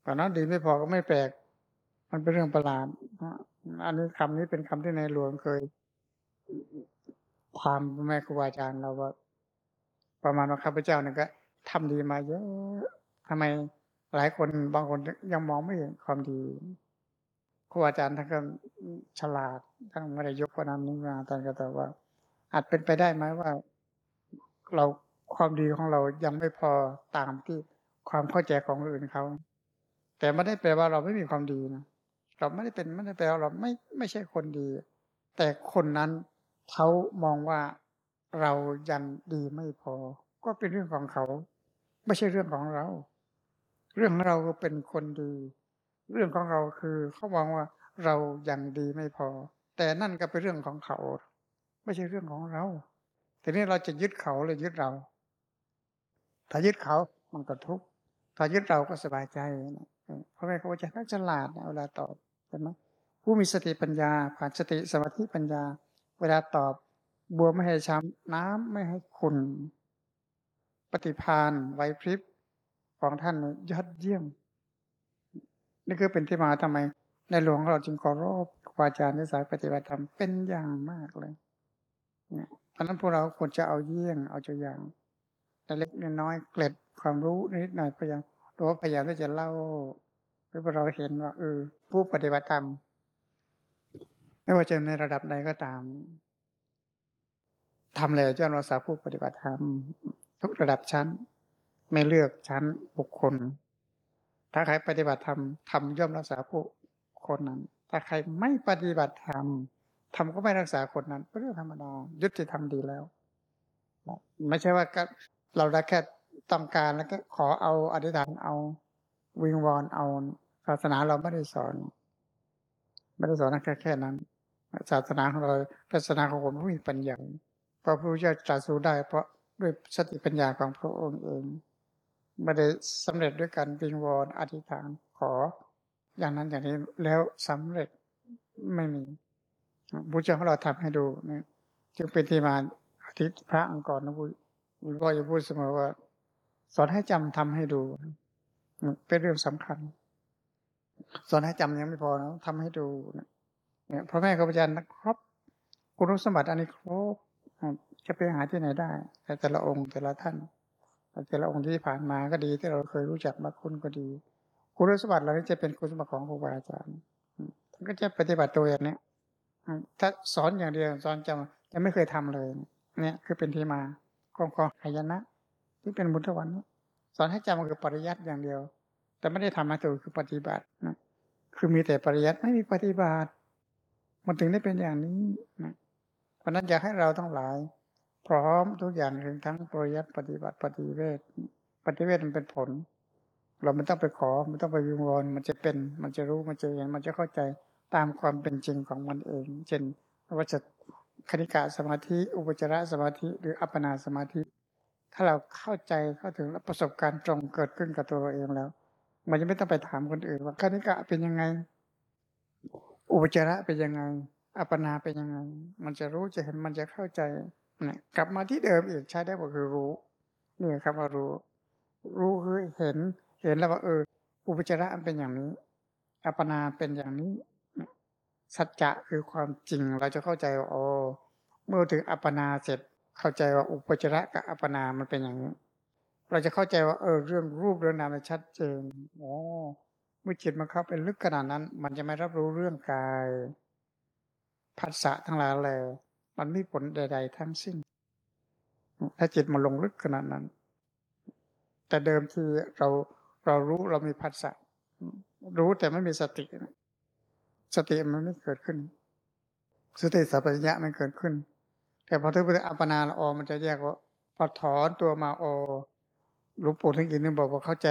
ตอนนั้นดีไม่พอก็ไม่แปลก มันเป็นเรื่องประหลาดอันนี้คำนี้เป็นคำที่ในหลวงเคยถามแม่ครูอาจารย์เราว่า ประมาณว่าข้าพเจ้าเนี่ยก็ทำดีมาเยอะทำไมหลายคนบางคนยังมองไม่เห็นความดี ครูอาจารย์ท่านก็ฉลาดท่านไม่ได้ยกพนามนี้มาท่านก็แต่ว่า อาจเป็นไปได้ไหมว่า เราความดีของเรายังไม่พอตามที่ความเข้าใจของอื่นเขาแต่ไม่ได้แปลว่าเราไม่มีความดีนะเราไม่ได้เป็นไม่ได้แปลว่าเราไม่ไม่ใช่คนดี แต่คนนั้นเขามองว่าเรายังดีไม่พอ ก็เป็นเรื่องของเขา ไม่ใช่เรื่องของเรา เรื่องเราเป็นคนดี เรื่องของเราคือเขามองว่าเรายังดีไม่พอ แต่นั่นก็เป็นเรื่องของเขา ไม่ใช่เรื่องของเราทีนี้เราจะยึดเขาหรือยึดเรา ถ้ายึดเขามันก็ทุกข์ถ้ายึดเราก็สบายใจเพราะแม่เขาจะน่าฉลาดนะเวลาตอบใช่ไหมผู้มีสติปัญญา ผ่านสติสมาธิปัญญา เวลาตอบบัวไม่ให้ช้ำน้ำไม่ให้ขุนปฏิพานไหวพริบของท่านยอดเยี่ยม นี่คือเป็นที่มาทำไม ในหลวงเราจึงขอรบครูอาจารย์ในสายปฏิบัติธรรมเป็นอย่างมากเลยเนี่ยเพราะนั้นพวกเราควรจะเอาเยี่ยงเอาตัวอย่างแต่เล็กน้อยเกล็ดความรู้นิดหน่อยพยายามตัวพยายามที่จะเล่าให้พวกเราเห็นว่าเออผู้ปฏิบัติธรรมไม่ว่าจะในระดับใดก็ตามทำเลยจนเราสาผู้ปฏิบัติธรรมทุกระดับชั้น ไม่เลือกชั้นบุคคล ถ้าใครปฏิบัติธรรมทำย่อมรักษาผู้คนนั้น ถ้าใครไม่ปฏิบัติธรรมทำก็ไม่รักษาคนนั้นเป็นเรื่องธรรมดายุติธรรมดีแล้ว ไม่ใช่ว่าเราได้แค่ต้องการแล้วก็ขอเอาอธิษฐานเอาวิงวอนเอาศาสนาเราไม่ได้สอน ไม่ได้สอนแค่แค่นั้น ศาสนาของเราศาสนาของคนผู้มีปัญญาพระพุทธเจ้าตรัสรู้ได้ เพราะด้วยสติปัญญาของพระองค์เอง ไม่ได้สำเร็จด้วยการวิงวอนอธิษฐานขอ อย่างนั้นอย่างนี้แล้วสำเร็จไม่มีพระเจ้าของเราทำให้ดูนะจึงเป็นที่มาอธิษพระอังกรนะพุทธพ่อจะพูดเสมอว่า สอนให้จำทำให้ดูเป็นเรื่องสำคัญ สอนให้จำยังไม่พอนะทำให้ดูเนี่ยพระแม่ครูอาจารย์นะครับคุณสมบัติอันนี้ครบจะไปหาที่ไหนได้ แต่แต่ละองค์แต่ละท่าน แต่ละองค์ที่ผ่านมาก็ดีที่เราเคยรู้จักมาคุณก็ดี คุณสมบัติเหล่านี้จะเป็นคุณสมบัติของครูบาอาจารย์มันก็จะปฏิบัติตัวอย่างนี้ถ้าสอนอย่างเดียวสอนจะจะไม่เคยทำเลย เนี่ยคือเป็นที่มาของของหายนะ ที่เป็นบุญทวันสอนให้จำมันคือปริยัติอย่างเดียว แต่ไม่ได้ทำมาตัวคือปฏิบัตินะคือมีแต่ปริยัติไม่มีปฏิบัติ มันถึงได้เป็นอย่างนี้นะเพราะนั้นอยากให้เราต้องหลาย พร้อมทุกอย่างถึงทั้งปริยัติปฏิบัติปฏิเวทปฏิเวทมันเป็นผล เราไม่ต้องไปขอไม่ต้องไปวิงวอนมันจะเป็นมันจะรู้มันจะเห็นมันจะเข้าใจตามความเป็นจริงของมันเอง เช่นว่าจะคณิกาสมาธิ อุปจารสมาธิ หรืออัปปนาสมาธิ ถ้าเราเข้าใจเข้าถึงและประสบการณ์ตรงเกิดขึ้นกับตัวเราเองแล้ว มันจะไม่ต้องไปถามคนอื่นว่าคณิกะเป็นยังไง อุปจาระเป็นยังไง อัปปนาเป็นยังไง มันจะรู้จะเห็นมันจะเข้าใจ นะกลับมาที่เดิมอีกใช้ได้ก็คือรู้นี่ครับว่ารู้ รู้คือเห็น เห็นแล้วว่าเออ อุปจาระเป็นอย่างนี้ อัปนาเป็นอย่างนี้ สัจจะคือความจริง เราจะเข้าใจว่าอ๋อเมื่อถึงอัปนาเสร็จ เข้าใจว่าอุปจาระกับอัปนามันเป็นอย่างนี้ เราจะเข้าใจว่าเออเรื่องรูปเรื่องนามมันชัดเจนอ๋อเมื่อจิตมันเข้าไปลึกขนาดนั้น มันจะไม่รับรู้เรื่องกายภาษาทั้งหลายเลย มันไม่ผลใด ๆ ทั้งสิ้น ถ้าจิตมันลงลึกขนาดนั้น แต่เดิมทีเราเรารู้เรามีภาษารู้แต่ไม่มีสติ สติมันไม่เกิดขึ้น สติสัพพัญญะมันเกิดขึ้น แต่พอถึงไปอัปปนาละอมันจะแยกว่าพอถอนตัวมาอหลวงปู่ทั้งอินนี่บอกว่าเข้าใจ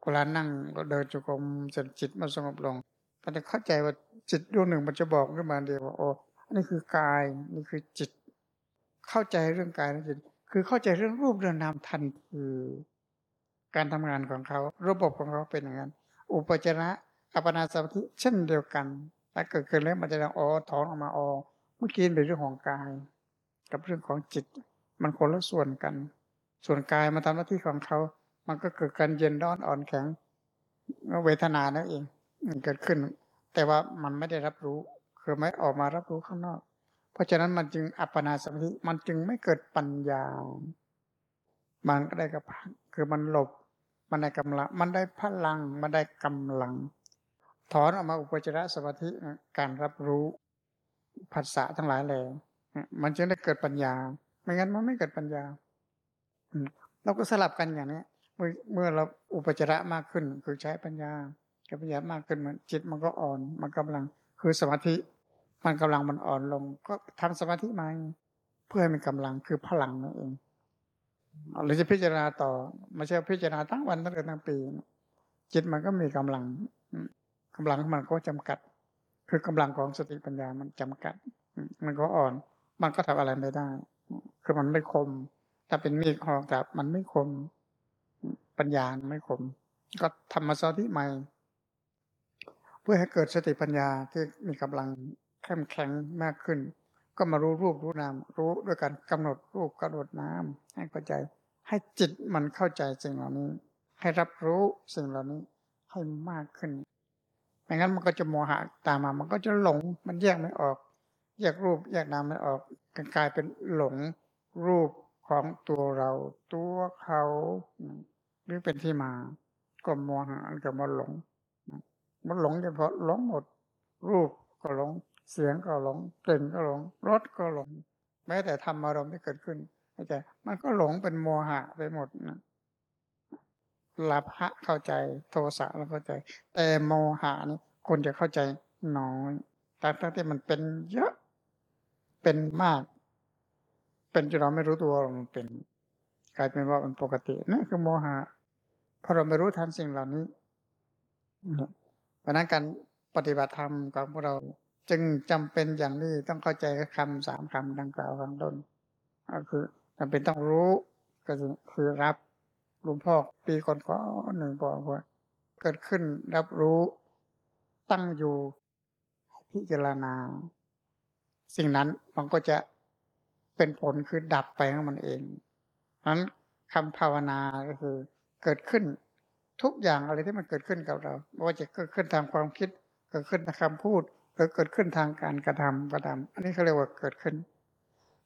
เวลานั่งก็เดินจุกรมจนจิตมันสงบลงก็จะเข้าใจว่าจิตดวงหนึ่งมันจะบอกขึ้นมาเดียวว่าโอ้ นนี้คือกายนี่คือจิต เข้าใจเรื่องกายและจิต คือเข้าใจเรื่องรูปเรื่องนามทันทีการทำงานของเขา ระบบของเขาเป็นอย่างนั้น อุปจาระอัปนาสมาธิเช่นเดียวกันถ้าเกิดขึ้นแล้วมันจะอ๋อถอนออกมาอ๋อเมื่อกี้เป็นเรื่องของกาย กับเรื่องของจิต มันคนละส่วนกัน ส่วนกายมาทำหน้าที่ของเขา มันก็เกิดการเย็นร้อนอ่อนแข็งเวทนานั่นเองมันเกิดขึ้น แต่ว่ามันไม่ได้รับรู้ คือไม่ออกมารับรู้ข้างนอก เพราะฉะนั้นมันจึงอัปปนาสมาธิมันจึงไม่เกิดปัญญา มันก็ได้กับคือมันหลบ มันได้กำลัง มันได้พลัง มันได้กำลัง ถอนออกมาอุปจารสมาธิการรับรู้ภาษาทั้งหลายเลยมันจึงได้เกิดปัญญา ไม่งั้นมันไม่เกิดปัญญาเราก็สลับกันอย่างนี้เมื่อเมื่อเราอุปจาระมากขึ้น คือใช้ปัญญากับปัญญามากขึ้นมันจิตมันก็อ่อน มันกำลัง คือสมาธิ มันกำลังมันอ่อนลง ก็ทำสมาธิใหม่เพื่อให้มันกำลังคือพลังนั่นเองหรือจะพิจารณาต่อไม่ใช่พิจารณาทั้งวันทั้งเดือนทั้งปี จิตมันก็มีกำลังกำลังมันก็จำกัด คือกำลังของสติปัญญามันจำกัด มันก็อ่อน มันก็ทำอะไรไม่ได้ คือมันไม่คม ถ้าเป็นมีดหอกดับมันไม่คม ปัญญาไม่คม ก็ทำมาสติใหม่ เพื่อให้เกิดสติปัญญาที่มีกำลัง เข้มแข็งมากขึ้น ก็มารู้รูปรู้นามรู้ด้วยการกำหนดรูปกำหนดนามให้เข้าใจ ให้จิตมันเข้าใจสิ่งเหล่านี้ ให้รับรู้สิ่งเหล่านี้ให้มากขึ้นไม่งั้นมันก็จะโมหะตามมา มันก็จะหลง มันแยกไม่ออก แยกรูปแยกนามไม่ออกกลายเป็นหลงรูปของตัวเรา ตัวเขา หรือเป็นที่มาก็โมหะก็มาหลงมันหลงเฉพาะหลงหมด รูปก็หลง เสียงก็หลงกลิ่นก็หลงรสก็หลง แม้แต่ธรรมอารมณ์ที่เกิดขึ้นแต่มันก็หลงเป็นโมหะไปหมดนะลาภะเข้าใจโทสะเราเข้าใจ แต่โมหะนี่คนจะเข้าใจน้อยแต่ตั้งที่มันเป็นเยอะเป็นมาก เป็นจนเราไม่รู้ตัวมันเป็น กลายเป็นว่ามันปกตินั่นคือโมหะเพราะเราไม่รู้ทันสิ่งเหล่านี้เพราะนั้นการปฏิบัติธรรมของพวกเรา จึงจำเป็นอย่างนี้ต้องเข้าใจคำสามคำดังกล่าวข้างต้นก็คือจำเป็นต้องรู้ก็คือรับหลวงพ่อปีก่อนก็หนึ่งบอกว่า เกิดขึ้นรับรู้ ตั้งอยู่พิจารณา สิ่งนั้นมันก็จะเป็นผลคือดับไปของมันเองนั้นคำภาวนาก็คือ เกิดขึ้นทุกอย่างอะไรที่มันเกิดขึ้นกับเราไม่ว่าจะเกิดขึ้นทางความคิด เกิดขึ้นทางคำพูด เกิดขึ้นทางการกระทำกระทำอันนี้เขาเรียกว่าเกิดขึ้น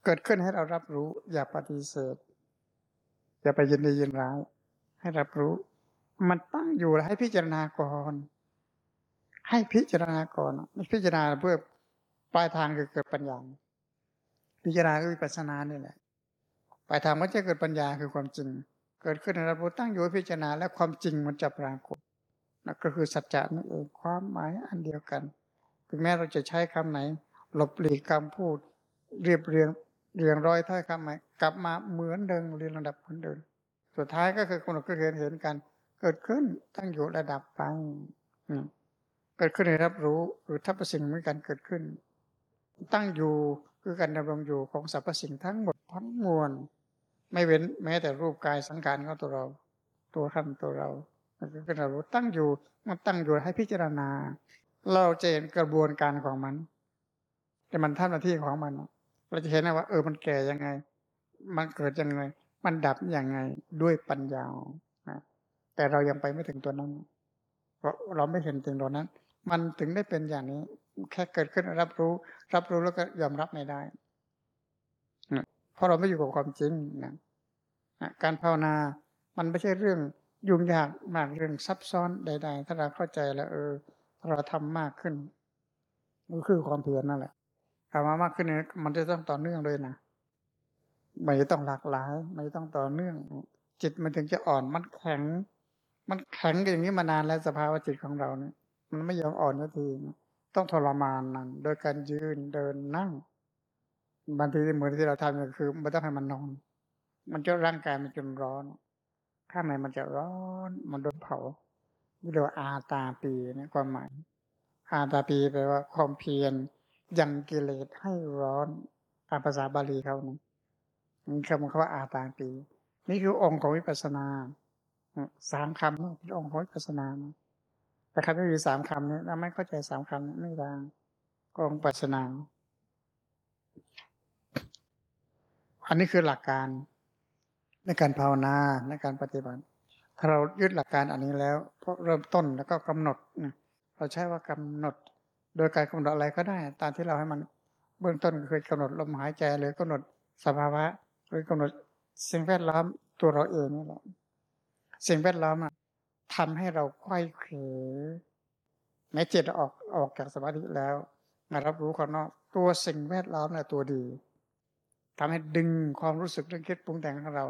เกิดขึ้นให้เรารับรู้ อย่าปฏิเสธ อย่าไปยินดียินร้ายให้รับรู้ มันตั้งอยู่ให้พิจารณาก่อน ให้พิจารณาก่อนไม่พิจารณาเพื่อปลายทางคือเกิดปัญญาพิจารณาคือวิปัสสนานี่แหละปลายทางมันจะเกิดปัญญาคือความจริง เกิดขึ้นในระบบตั้งอยู่พิจารณาและความจริงมันจะปรากฏนั่นก็คือสัจจะนั่นเองความหมายอันเดียวกัน ถึงแม้เราจะใช้คำไหน หลบหลีกคำพูด เรียบเรียงเรียงร้อยถ้อยคำไหนกลับมาเหมือนเดิมเรียนระดับเหมือนเดิมสุดท้ายก็คือกำหนดก็เห็นเห็นกัน เกิดขึ้นตั้งอยู่ระดับไปเกิดขึ้นในรับรู้หรือทัพสิ่งเหมือนกันเกิดขึ้น ตั้งอยู่คือการดำรงอยู่ของสรรพสิ่งทั้งหมดทั้งมวลไม่เว้นแม้แต่รูปกายสังขารของตัวเรา ตัวท่านตัวเราคือเรารู้ตั้งอยู่มันตั้งอยู่ให้พิจารณา เราจะเห็นกระบวนการของมัน แต่มันทำหน้าที่ของมัน เราจะเห็นว่า เออมันแก่ยังไง มันเกิดยังไง มันดับยังไงด้วยปัญญาแต่เรายังไปไม่ถึงตัวนั้น เพราะเราไม่เห็นถึงตัวนั้น มันถึงได้เป็นอย่างนี้ แค่เกิดขึ้นรับรู้ รับรู้แล้วก็ยอมรับไม่ได้เพราะเราไม่อยู่กับความจริงนะการภาวนา มันไม่ใช่เรื่องยุ่งยากมากเรื่องซับซ้อนใด ๆ ถ้าเราเข้าใจแล้วเออ เราทำมากขึ้นก็คือความเพียรนั่นแหละทำมามากขึ้นเนี่ยมันจะต้องต่อเนื่องเลยนะไม่ต้องหลากหลาย ไม่ต้องต่อเนื่อง จิตมันถึงจะอ่อนมันแข็ง มันแข็งอย่างนี้มานานแล้วสภาวะจิตของเราเนี่ย มันไม่ยอมอ่อนสักทีต้องทรมานนั่นโดยการยืนเดินนั่งบางทีเหมือนที่เราทำก็คือไม่ต้องให้มันนอน มันจะร่างกายมันจนร้อน ข้างในมันจะร้อน มันโดนเผา เรียกว่าอาตาปีนะความหมาย อาตาปีแปลว่าความเพียรยังกิเลสให้ร้อนตามภาษาบาลีเขานะนี่คำว่าอาตาปี นี่คือองค์ของวิปัสสนาสามคำนี่เป็นองค์ของวิปัสสนาแต่คำที่มีสามคำนี้เราไม่เข้าใจสามคำนี้ไม่ได้องปัสสนา อันนี้คือหลักการในการภาวนาในการปฏิบัติ ถ้าเรายึดหลักการอันนี้แล้วพอเริ่มต้นแล้วก็กำหนดเราใช้ว่ากำหนด โดยการกำหนดอะไรก็ได้ ตามที่เราให้มันเบื้องต้นคือกำหนดลมหายใจหรือกำหนดสภาวะ หรือกำหนดสิ่งแวดล้อมตัวเราเองนี่แหละสิ่งแวดล้อมอะทำให้เราค่อยเขวแม้จิตออกออกจากสมาธิแล้วมารับรู้ข้างนอกตัวสิ่งแวดล้อมเนี่ยตัวดีทำให้ดึงความรู้สึกเรื่องคิดปรุงแต่งของเรา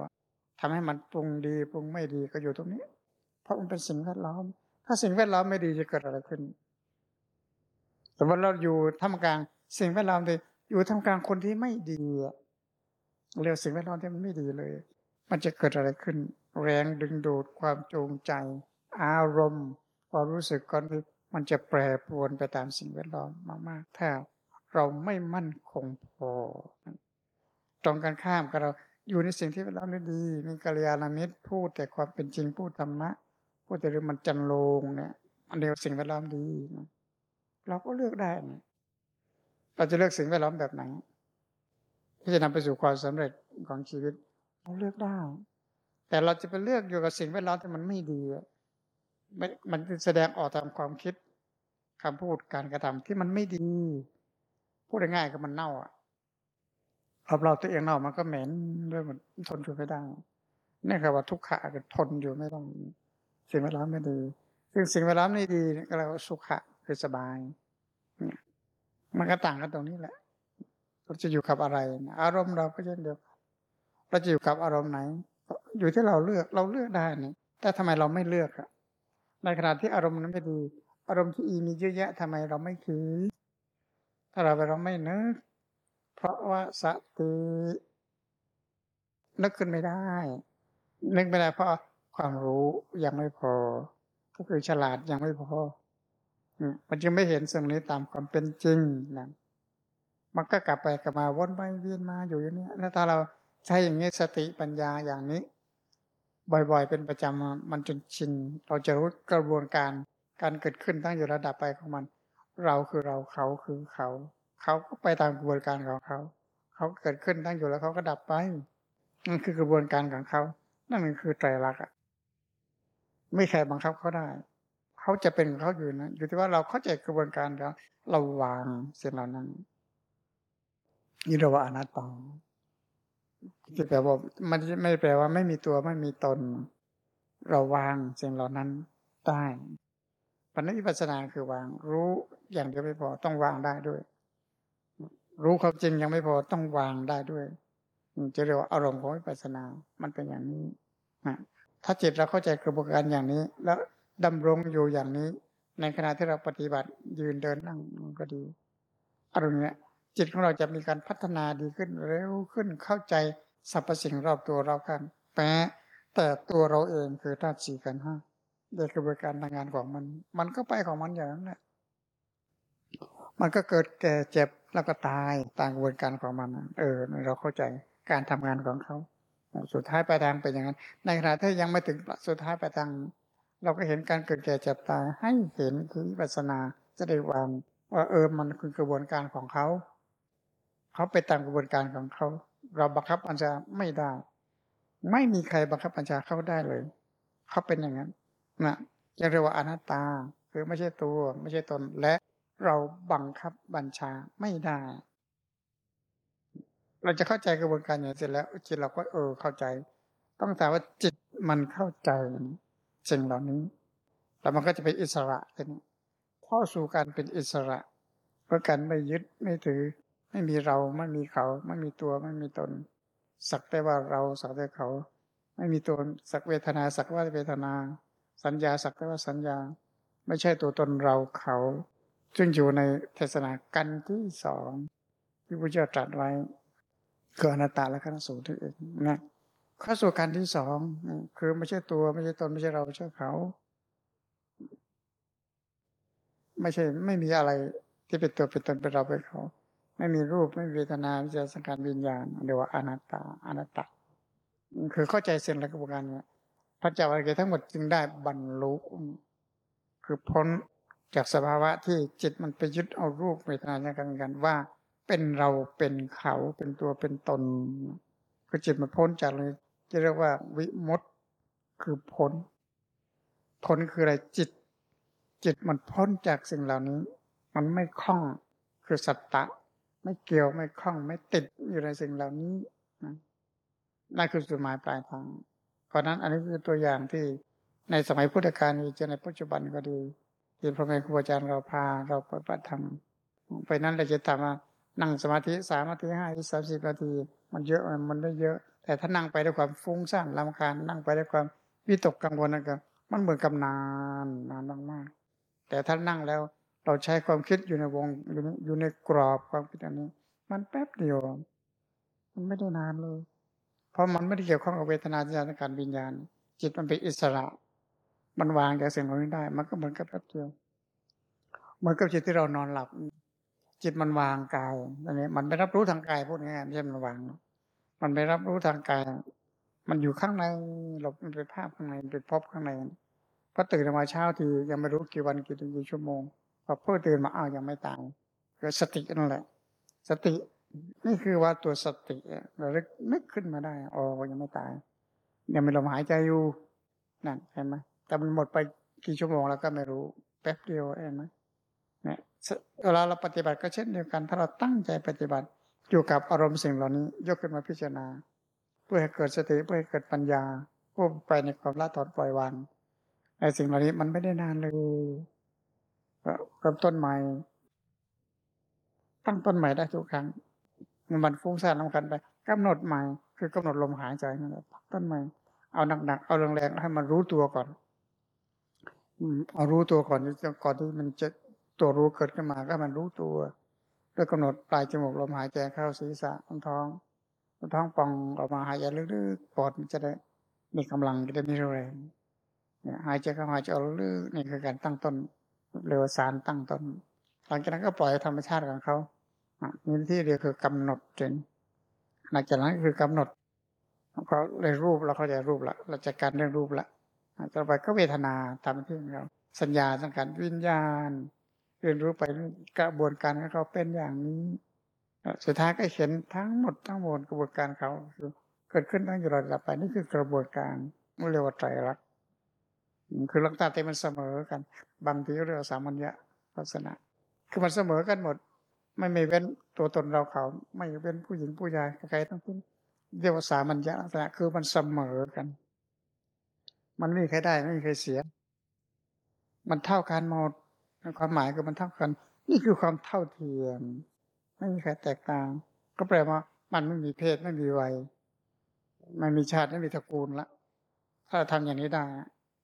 ทำให้มันปรุงดีปรุงไม่ดีก็อยู่ตรงนี้ เพราะมันเป็นสิ่งแวดล้อม ถ้าสิ่งแวดล้อมไม่ดีจะเกิดอะไรขึ้นสมมติเราอยู่ท่ามกลาง สิ่งแวดล้อมดีอยู่ท่ามกลางคนที่ไม่ดีเรียกสิ่งแวดล้อมที่มันไม่ดีเลย มันจะเกิดอะไรขึ้น แรงดึงดูดความจูงใจ อารมณ์ความรู้สึกก่อนที่มันจะแปรปรวนไปตามสิ่งแวดล้อมมากๆถ้าเราไม่มั่นคงพอ ตรงกันข้ามกับเรา อยู่ในสิ่งที่เราได้ดี มีกัลยาณมิตรพูดแต่ความเป็นจริงพูดธรรมะ พูดแต่เรื่องมันจันโลงเนี่ยอันเดียวสิ่งแวดล้อมดีนะเราก็เลือกได้นะเราจะเลือกสิ่งแวดล้อมแบบไหนที่จะนำไปสู่ความสำเร็จของชีวิต เราเลือกได้ แต่เราจะไปเลือกอยู่กับสิ่งแวดล้อมที่มันไม่ดีมันแสดงออกตามความคิดคำพูดการกระทำที่มันไม่ดี พูดง่ายๆก็มันเน่าอะ เอาเราตัวเองเรามันก็เหม็นด้วยมันทนอยู่ไม่ได้นี่คือว่าทุกขะก็ทนอยู่ไม่ต้องสิ่งแวดล้อมไม่ดี ซึ่งสิ่งแวดล้อมนี่ดีก็เราสุขะคือสบายเนี่ยมันก็ต่างกันตรงนี้แหละเราจะอยู่กับอะไร อารมณ์เราก็เช่นเดียวกันเราจะอยู่กับอารมณ์ไหน อยู่ที่เราเลือกเราเลือกได้นี่แต่ทำไมเราไม่เลือกอะในขณะที่อารมณ์นั้นไม่ดี อารมณ์ที่อีมีเยอะแยะทำไมเราไม่คือถ้าเราไปเราไม่นึก ราะว่าสตินึกขึ้นไม่ได้ นึกไม่ได้เพราะความรู้ยังไม่พอ ก็คือฉลาดยังไม่พอ มันจึงไม่เห็นสิ่งนี้ตามความเป็นจริงนะมันก็กลับไปกลับมาวนไปเวียนมาอยู่อย่างนี้แล้วถ้าเราใช้อย่างนี้สติปัญญาอย่างนี้ บ่อย ๆ เป็นประจำมันจนชิน เราจะรู้กระบวนการการเกิดขึ้นตั้งอยู่ระดับไปของมัน เราคือเราเขาคือเขา เขาก็ไปตามกระบวนการของเขา เขาเกิดขึ้นตั้งอยู่แล้วเขาก็ดับไปนั่นคือกระบวนการของเขา นั่นคือไตรลักษณ์ไม่ใครบังคับเขาได้ เขาจะเป็นเขาอยู่นะอยู่ที่ว่าเราเข้าใจกระบวนการเขาเราวางสิ่งเหล่านั้นนี่เราว่าอนัตตาที่แปลว่ามันไม่แปลว่าไม่มีตัวไม่มีตน เราวางสิ่งเหล่านั้นได้ปัญญาวิปัสสนาคือวางรู้อย่างเดียวไม่พอต้องวางได้ด้วย รู้ความจริงยังไม่พอต้องวางได้ด้วยจะเรียกว่าอารมณ์ของวิปัสสนา มันเป็นอย่างนี้นะถ้าจิตเราเข้าใจกระบวนการอย่างนี้ แล้วดำรงอยู่อย่างนี้ ในขณะที่เราปฏิบัติยืนเดินนั่งก็ดี อารมณ์เนี้ยจิตของเราจะมีการพัฒนาดีขึ้นเร็วขึ้นเข้าใจสรรพสิ่งรอบตัวเรากันแปะแต่ตัวเราเองคือธาตุสี่กันห้าโดยกระบวนการทำงานของมัน มันก็ไปของมันอย่างนั้นแหละมันก็เกิดแก่เจ็บ แล้วก็ตายตามกระบวนการของมัน เออ เราเข้าใจการทำงานของเขา สุดท้ายปลายทางเป็นอย่างนั้น ในขณะที่ยังไม่ถึงสุดท้ายปลายทาง เราก็เห็นการเกิดแก่เจ็บตายให้เห็นคือวิปัสนาจะได้วางว่าเออมันคือกระบวนการของเขา เขาไปตามกระบวนการของเขา เราบังคับบัญชาไม่ได้ ไม่มีใครบังคับบัญชาเขาได้เลย เขาเป็นอย่างนั้นนะจะเรียกว่าอนัตตาคือไม่ใช่ตัว ไม่ใช่ตนและ เราบังคับบัญชาไม่ได้ เราจะเข้าใจกระบวนการอย่างเสร็จแล้ว จิตเราก็เออเข้าใจ ต้องถามว่าจิตมันเข้าใจสิ่งเหล่านี้ แล้วมันก็จะเป็นอิสระเป็นเข้าสู่การเป็นอิสระเพราะการไม่ยึดไม่ถือ ไม่มีเราไม่มีเขา ไม่มีตัวไม่มีตน สักแต่ว่าเราสักแต่เขา ไม่มีตัวสักเวทนา สักว่าเวทนา สัญญาสักแต่ว่าสัญญา ไม่ใช่ตัวตนเราเขา จึงอยู่ในเทศนากันที่สองที่พระเจ้าตรัสไว้คืออนัตตาและขันสูตรที่เองนะข้อสู่การที่สองคือไม่ใช่ตัวไม่ใช่ตนไม่ใช่เราไม่ใช่เขา ไม่ใช่ไม่มีอะไรที่เป็นตัวเป็นตนเป็นเราเป็นเขา ไม่มีรูปไม่มีเวทนาไม่ใช่สังขารวิญญาณเรียกว่าอนัตตาอนัตตาคือเข้าใจเส้นและกระบวนการนี้พระเจ้าอะไรทั้งหมดจึงได้บรรลุคือพ้น จากสภาวะที่จิตมันไปยึดเอารูปเวทนาสังขารวิญญาณว่าเป็นเราเป็นเขาเป็นตัวเป็นตนคือจิตมันพ้นจากเลยจะเรียกว่าวิมุตคือพ้นพ้นคืออะไรจิต จิตมันพ้นจากสิ่งเหล่านี้ มันไม่คล้องคือสัตตะ ไม่เกี่ยวไม่คล้องไม่ติดอยู่ในสิ่งเหล่านี้นั่นคือจุดหมายปลายทางเพราะนั้นอันนี้คือตัวอย่างที่ในสมัยพุทธกาลจะในปัจจุบันก็ดี ที่พระแม่ครูอาจารย์เราพาเราปฏิบัติธรรมไปนั้นเราจะทำว่านั่งสมาธิสามนาทีห้าทีสามสิบนาที มันเยอะมันไม่เยอะ แต่ถ้านั่งไปด้วยความฟุ้งซ่านลำคาญนั่งไปด้วยความวิตกกังวลนั่นก็มันเหมือนกับนานนานมากๆแต่ถ้านั่งแล้วเราใช้ความคิดอยู่ในวงอยู่ในอยู่ในกรอบความคิดอันนี้ มันแป๊บเดียว มันไม่ได้นานเลย เพราะมันไม่ได้เกี่ยวข้องกับเวทนาสัญญาการวิญญาณ จิตมันเป็นอิสระ มันวางจากสิ่งเหล่านี้ได้ มันก็เหมือนกับแป๊บเดียวเหมือนกับจิตที่เรานอนหลับ จิตมันวางกายอันนี้ มันไม่รับรู้ทางกายพูดง่ายไม่ใช่มันวาง มันไม่รับรู้ทางกาย มันอยู่ข้างในหลบมันเป็นภาพข้างในเป็นพบข้างในพอตื่นมาเช้าทียังไม่รู้กี่วันกี่เดือนกี่ชั่วโมงพอเพื่อตื่นมาอ้าวยังไม่ตายก็สตินั่นแหละ สตินี่คือว่าตัวสติเราเลึกนึกขึ้นมาได้อ๋อยังไม่ตายยังไม่ลมหายใจอยู่นั่นเห็นไหม แต่มันหมดไปกี่ชั่วโมงแล้วก็ไม่รู้แป๊บเดียวเห็นไหมเนี่ยเวลาเราปฏิบัติก็เช่นเดียวกัน ถ้าเราตั้งใจปฏิบัติอยู่กับอารมณ์สิ่งเหล่านี้ยกขึ้นมาพิจารณา เพื่อให้เกิดสติเพื่อให้เกิดปัญญาเพื่อไปในความละถอนปล่อยวางไอ้สิ่งเหล่านี้มันไม่ได้นานเลยเริ่มต้นใหม่ ตั้งต้นใหม่ได้ทุกครั้ง มันฟุ้งซ่านลำกันไปกำหนดใหม่ คือกำหนดลมหายใจนั่นแหละต้นใหม่เอาหนักๆเอาแรงๆให้มันรู้ตัวก่อน เอารู้ตัวก่อนก่อนที่มันจะตัวรู้เกิดขึ้นมาก็มันรู้ตัวด้วยกำหนดปลายจมูกลมหายใจเข้าศีรษะท้องท้องป่องออกมาหายใจลึกๆปอดมันจะได้มีกำลังจะได้มีแรงเนี่ยหายใจเข้าหายใจออกลึกๆนี่คือการตั้งต้นเรียกว่าสารตั้งต้นหลังจากนั้นก็ปล่อยธรรมชาติของเขามีที่เดียวคือกำหนดจนหลังจากนั้นคือกำหนดเขาเลยรูปเราเข้าใจรูปละเราจัดการเรื่องรูปละ ต่อไปก็เวทนาทำที่เรา สัญญาสังขารวิญญาณเรียนรู้ไปกระบวนการของเขาเป็นอย่างนี้ สุดท้ายก็เห็นทั้งหมดทั้งมวลกระบวนการเขาเกิดขึ้นตั้งอยู่ระดับไปนี่คือกระบวนการเรียกว่าไตรลักษณ์คือลักษณะที่มันเสมอกัน บางทีเรียกสามัญญะลักษณะ คือมันเสมอกันหมด ไม่มีเว้นตัวตนเราเขา ไม่เว้นผู้หญิงผู้ชายใครทั้งสิ้นเรียกว่าสามัญญะลักษณะคือมันเสมอกัน มันไม่มีใครได้ไม่มีใครเสีย มันเท่ากันหมดความหมายคือมันเท่ากัน นี่คือความเท่าเทียม ไม่มีใครแตกต่าง ก็แปลว่า มันไม่มีเพศไม่มีวัยไม่มีชาติไม่มีตระกูลละ ถ้าทำอย่างนี้ได้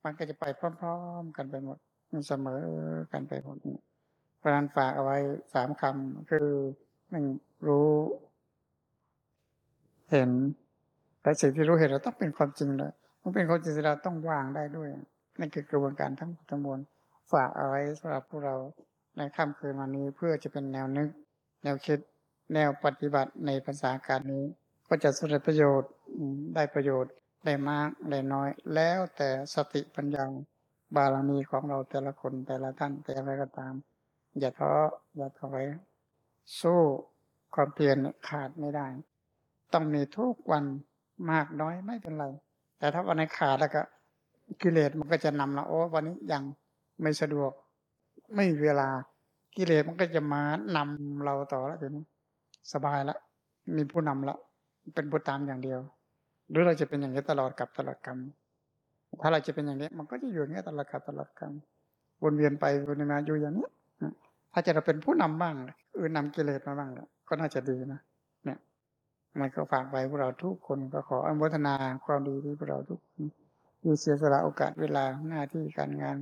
มันก็จะไปพร้อม ๆ กันไปหมดมันเสมอกันไปหมดเพราะนั้นฝากเอาไว้สามคำคือหนึ่งรู้ เห็น แต่สิ่งที่รู้เห็นเราต้องเป็นความจริงเลย มันเป็นความจริงเราต้องวางได้ด้วยนั่นคือกระบวนการทั้งหมดทั้งมวลฝากเอาไว้สำหรับพวกเราในค่ำคืนวันนี้เพื่อจะเป็นแนวนึก แนวคิด แนวปฏิบัติในภาษาการนี้ ก็จะสำเร็จประโยชน์ได้ประโยชน์ได้มากได้น้อย แล้วแต่สติปัญญาบารมีของเราแต่ละคนแต่ละท่านแต่อะไรก็ตาม อย่าท้ออย่าถอยสู้ความเพียรขาดไม่ได้ ต้องมีทุกวันมากน้อยไม่เป็นไร แต่ถ้าวันไหนขาดแล้วก็กิเลสมันก็จะนำเราโอ้วันนี้ยังไม่สะดวก ไม่มีเวลากิเลสมันก็จะมานำเราต่อแล้วทีนี้สบายละ มีผู้นำละ เป็นผู้ตามอย่างเดียว หรือเราจะเป็นอย่างนี้ตลอดกับตลอดกรรม ถ้าเราจะเป็นอย่างนี้ มันก็จะอยู่อย่างนี้ตลอดกับตลอดกรรมวนเวียนไปวนมาอยู่อย่างนี้ถ้าจะเราเป็นผู้นำบ้างเออนำกิเลสมาบ้างก็น่าจะดีนะ มันก็ฝากไว้พวกเราทุกคนก็ขออนุโมทนาความดีที่พวกเราทุกคนที่เสียสละโอกาสเวลาหน้าที่การงาน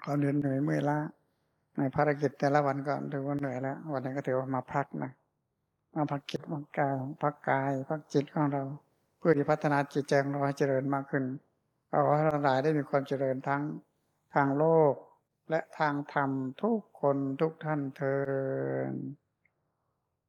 เขาเหนื่อยเหนื่อยเมื่อยล้าในภารกิจแต่ละวันก็ถือว่าเหนื่อยแล้ว วันนี้ก็ถือว่ามาพักนะมาพักจิตพักกายพักกาย พักจิตของเรา เพื่อที่พัฒนาจิตใจของเราให้เจริญมากขึ้นเอาให้เราหลายได้มีความเจริญทั้งทางโลก และทางธรรมทุกคนทุกท่านเทอ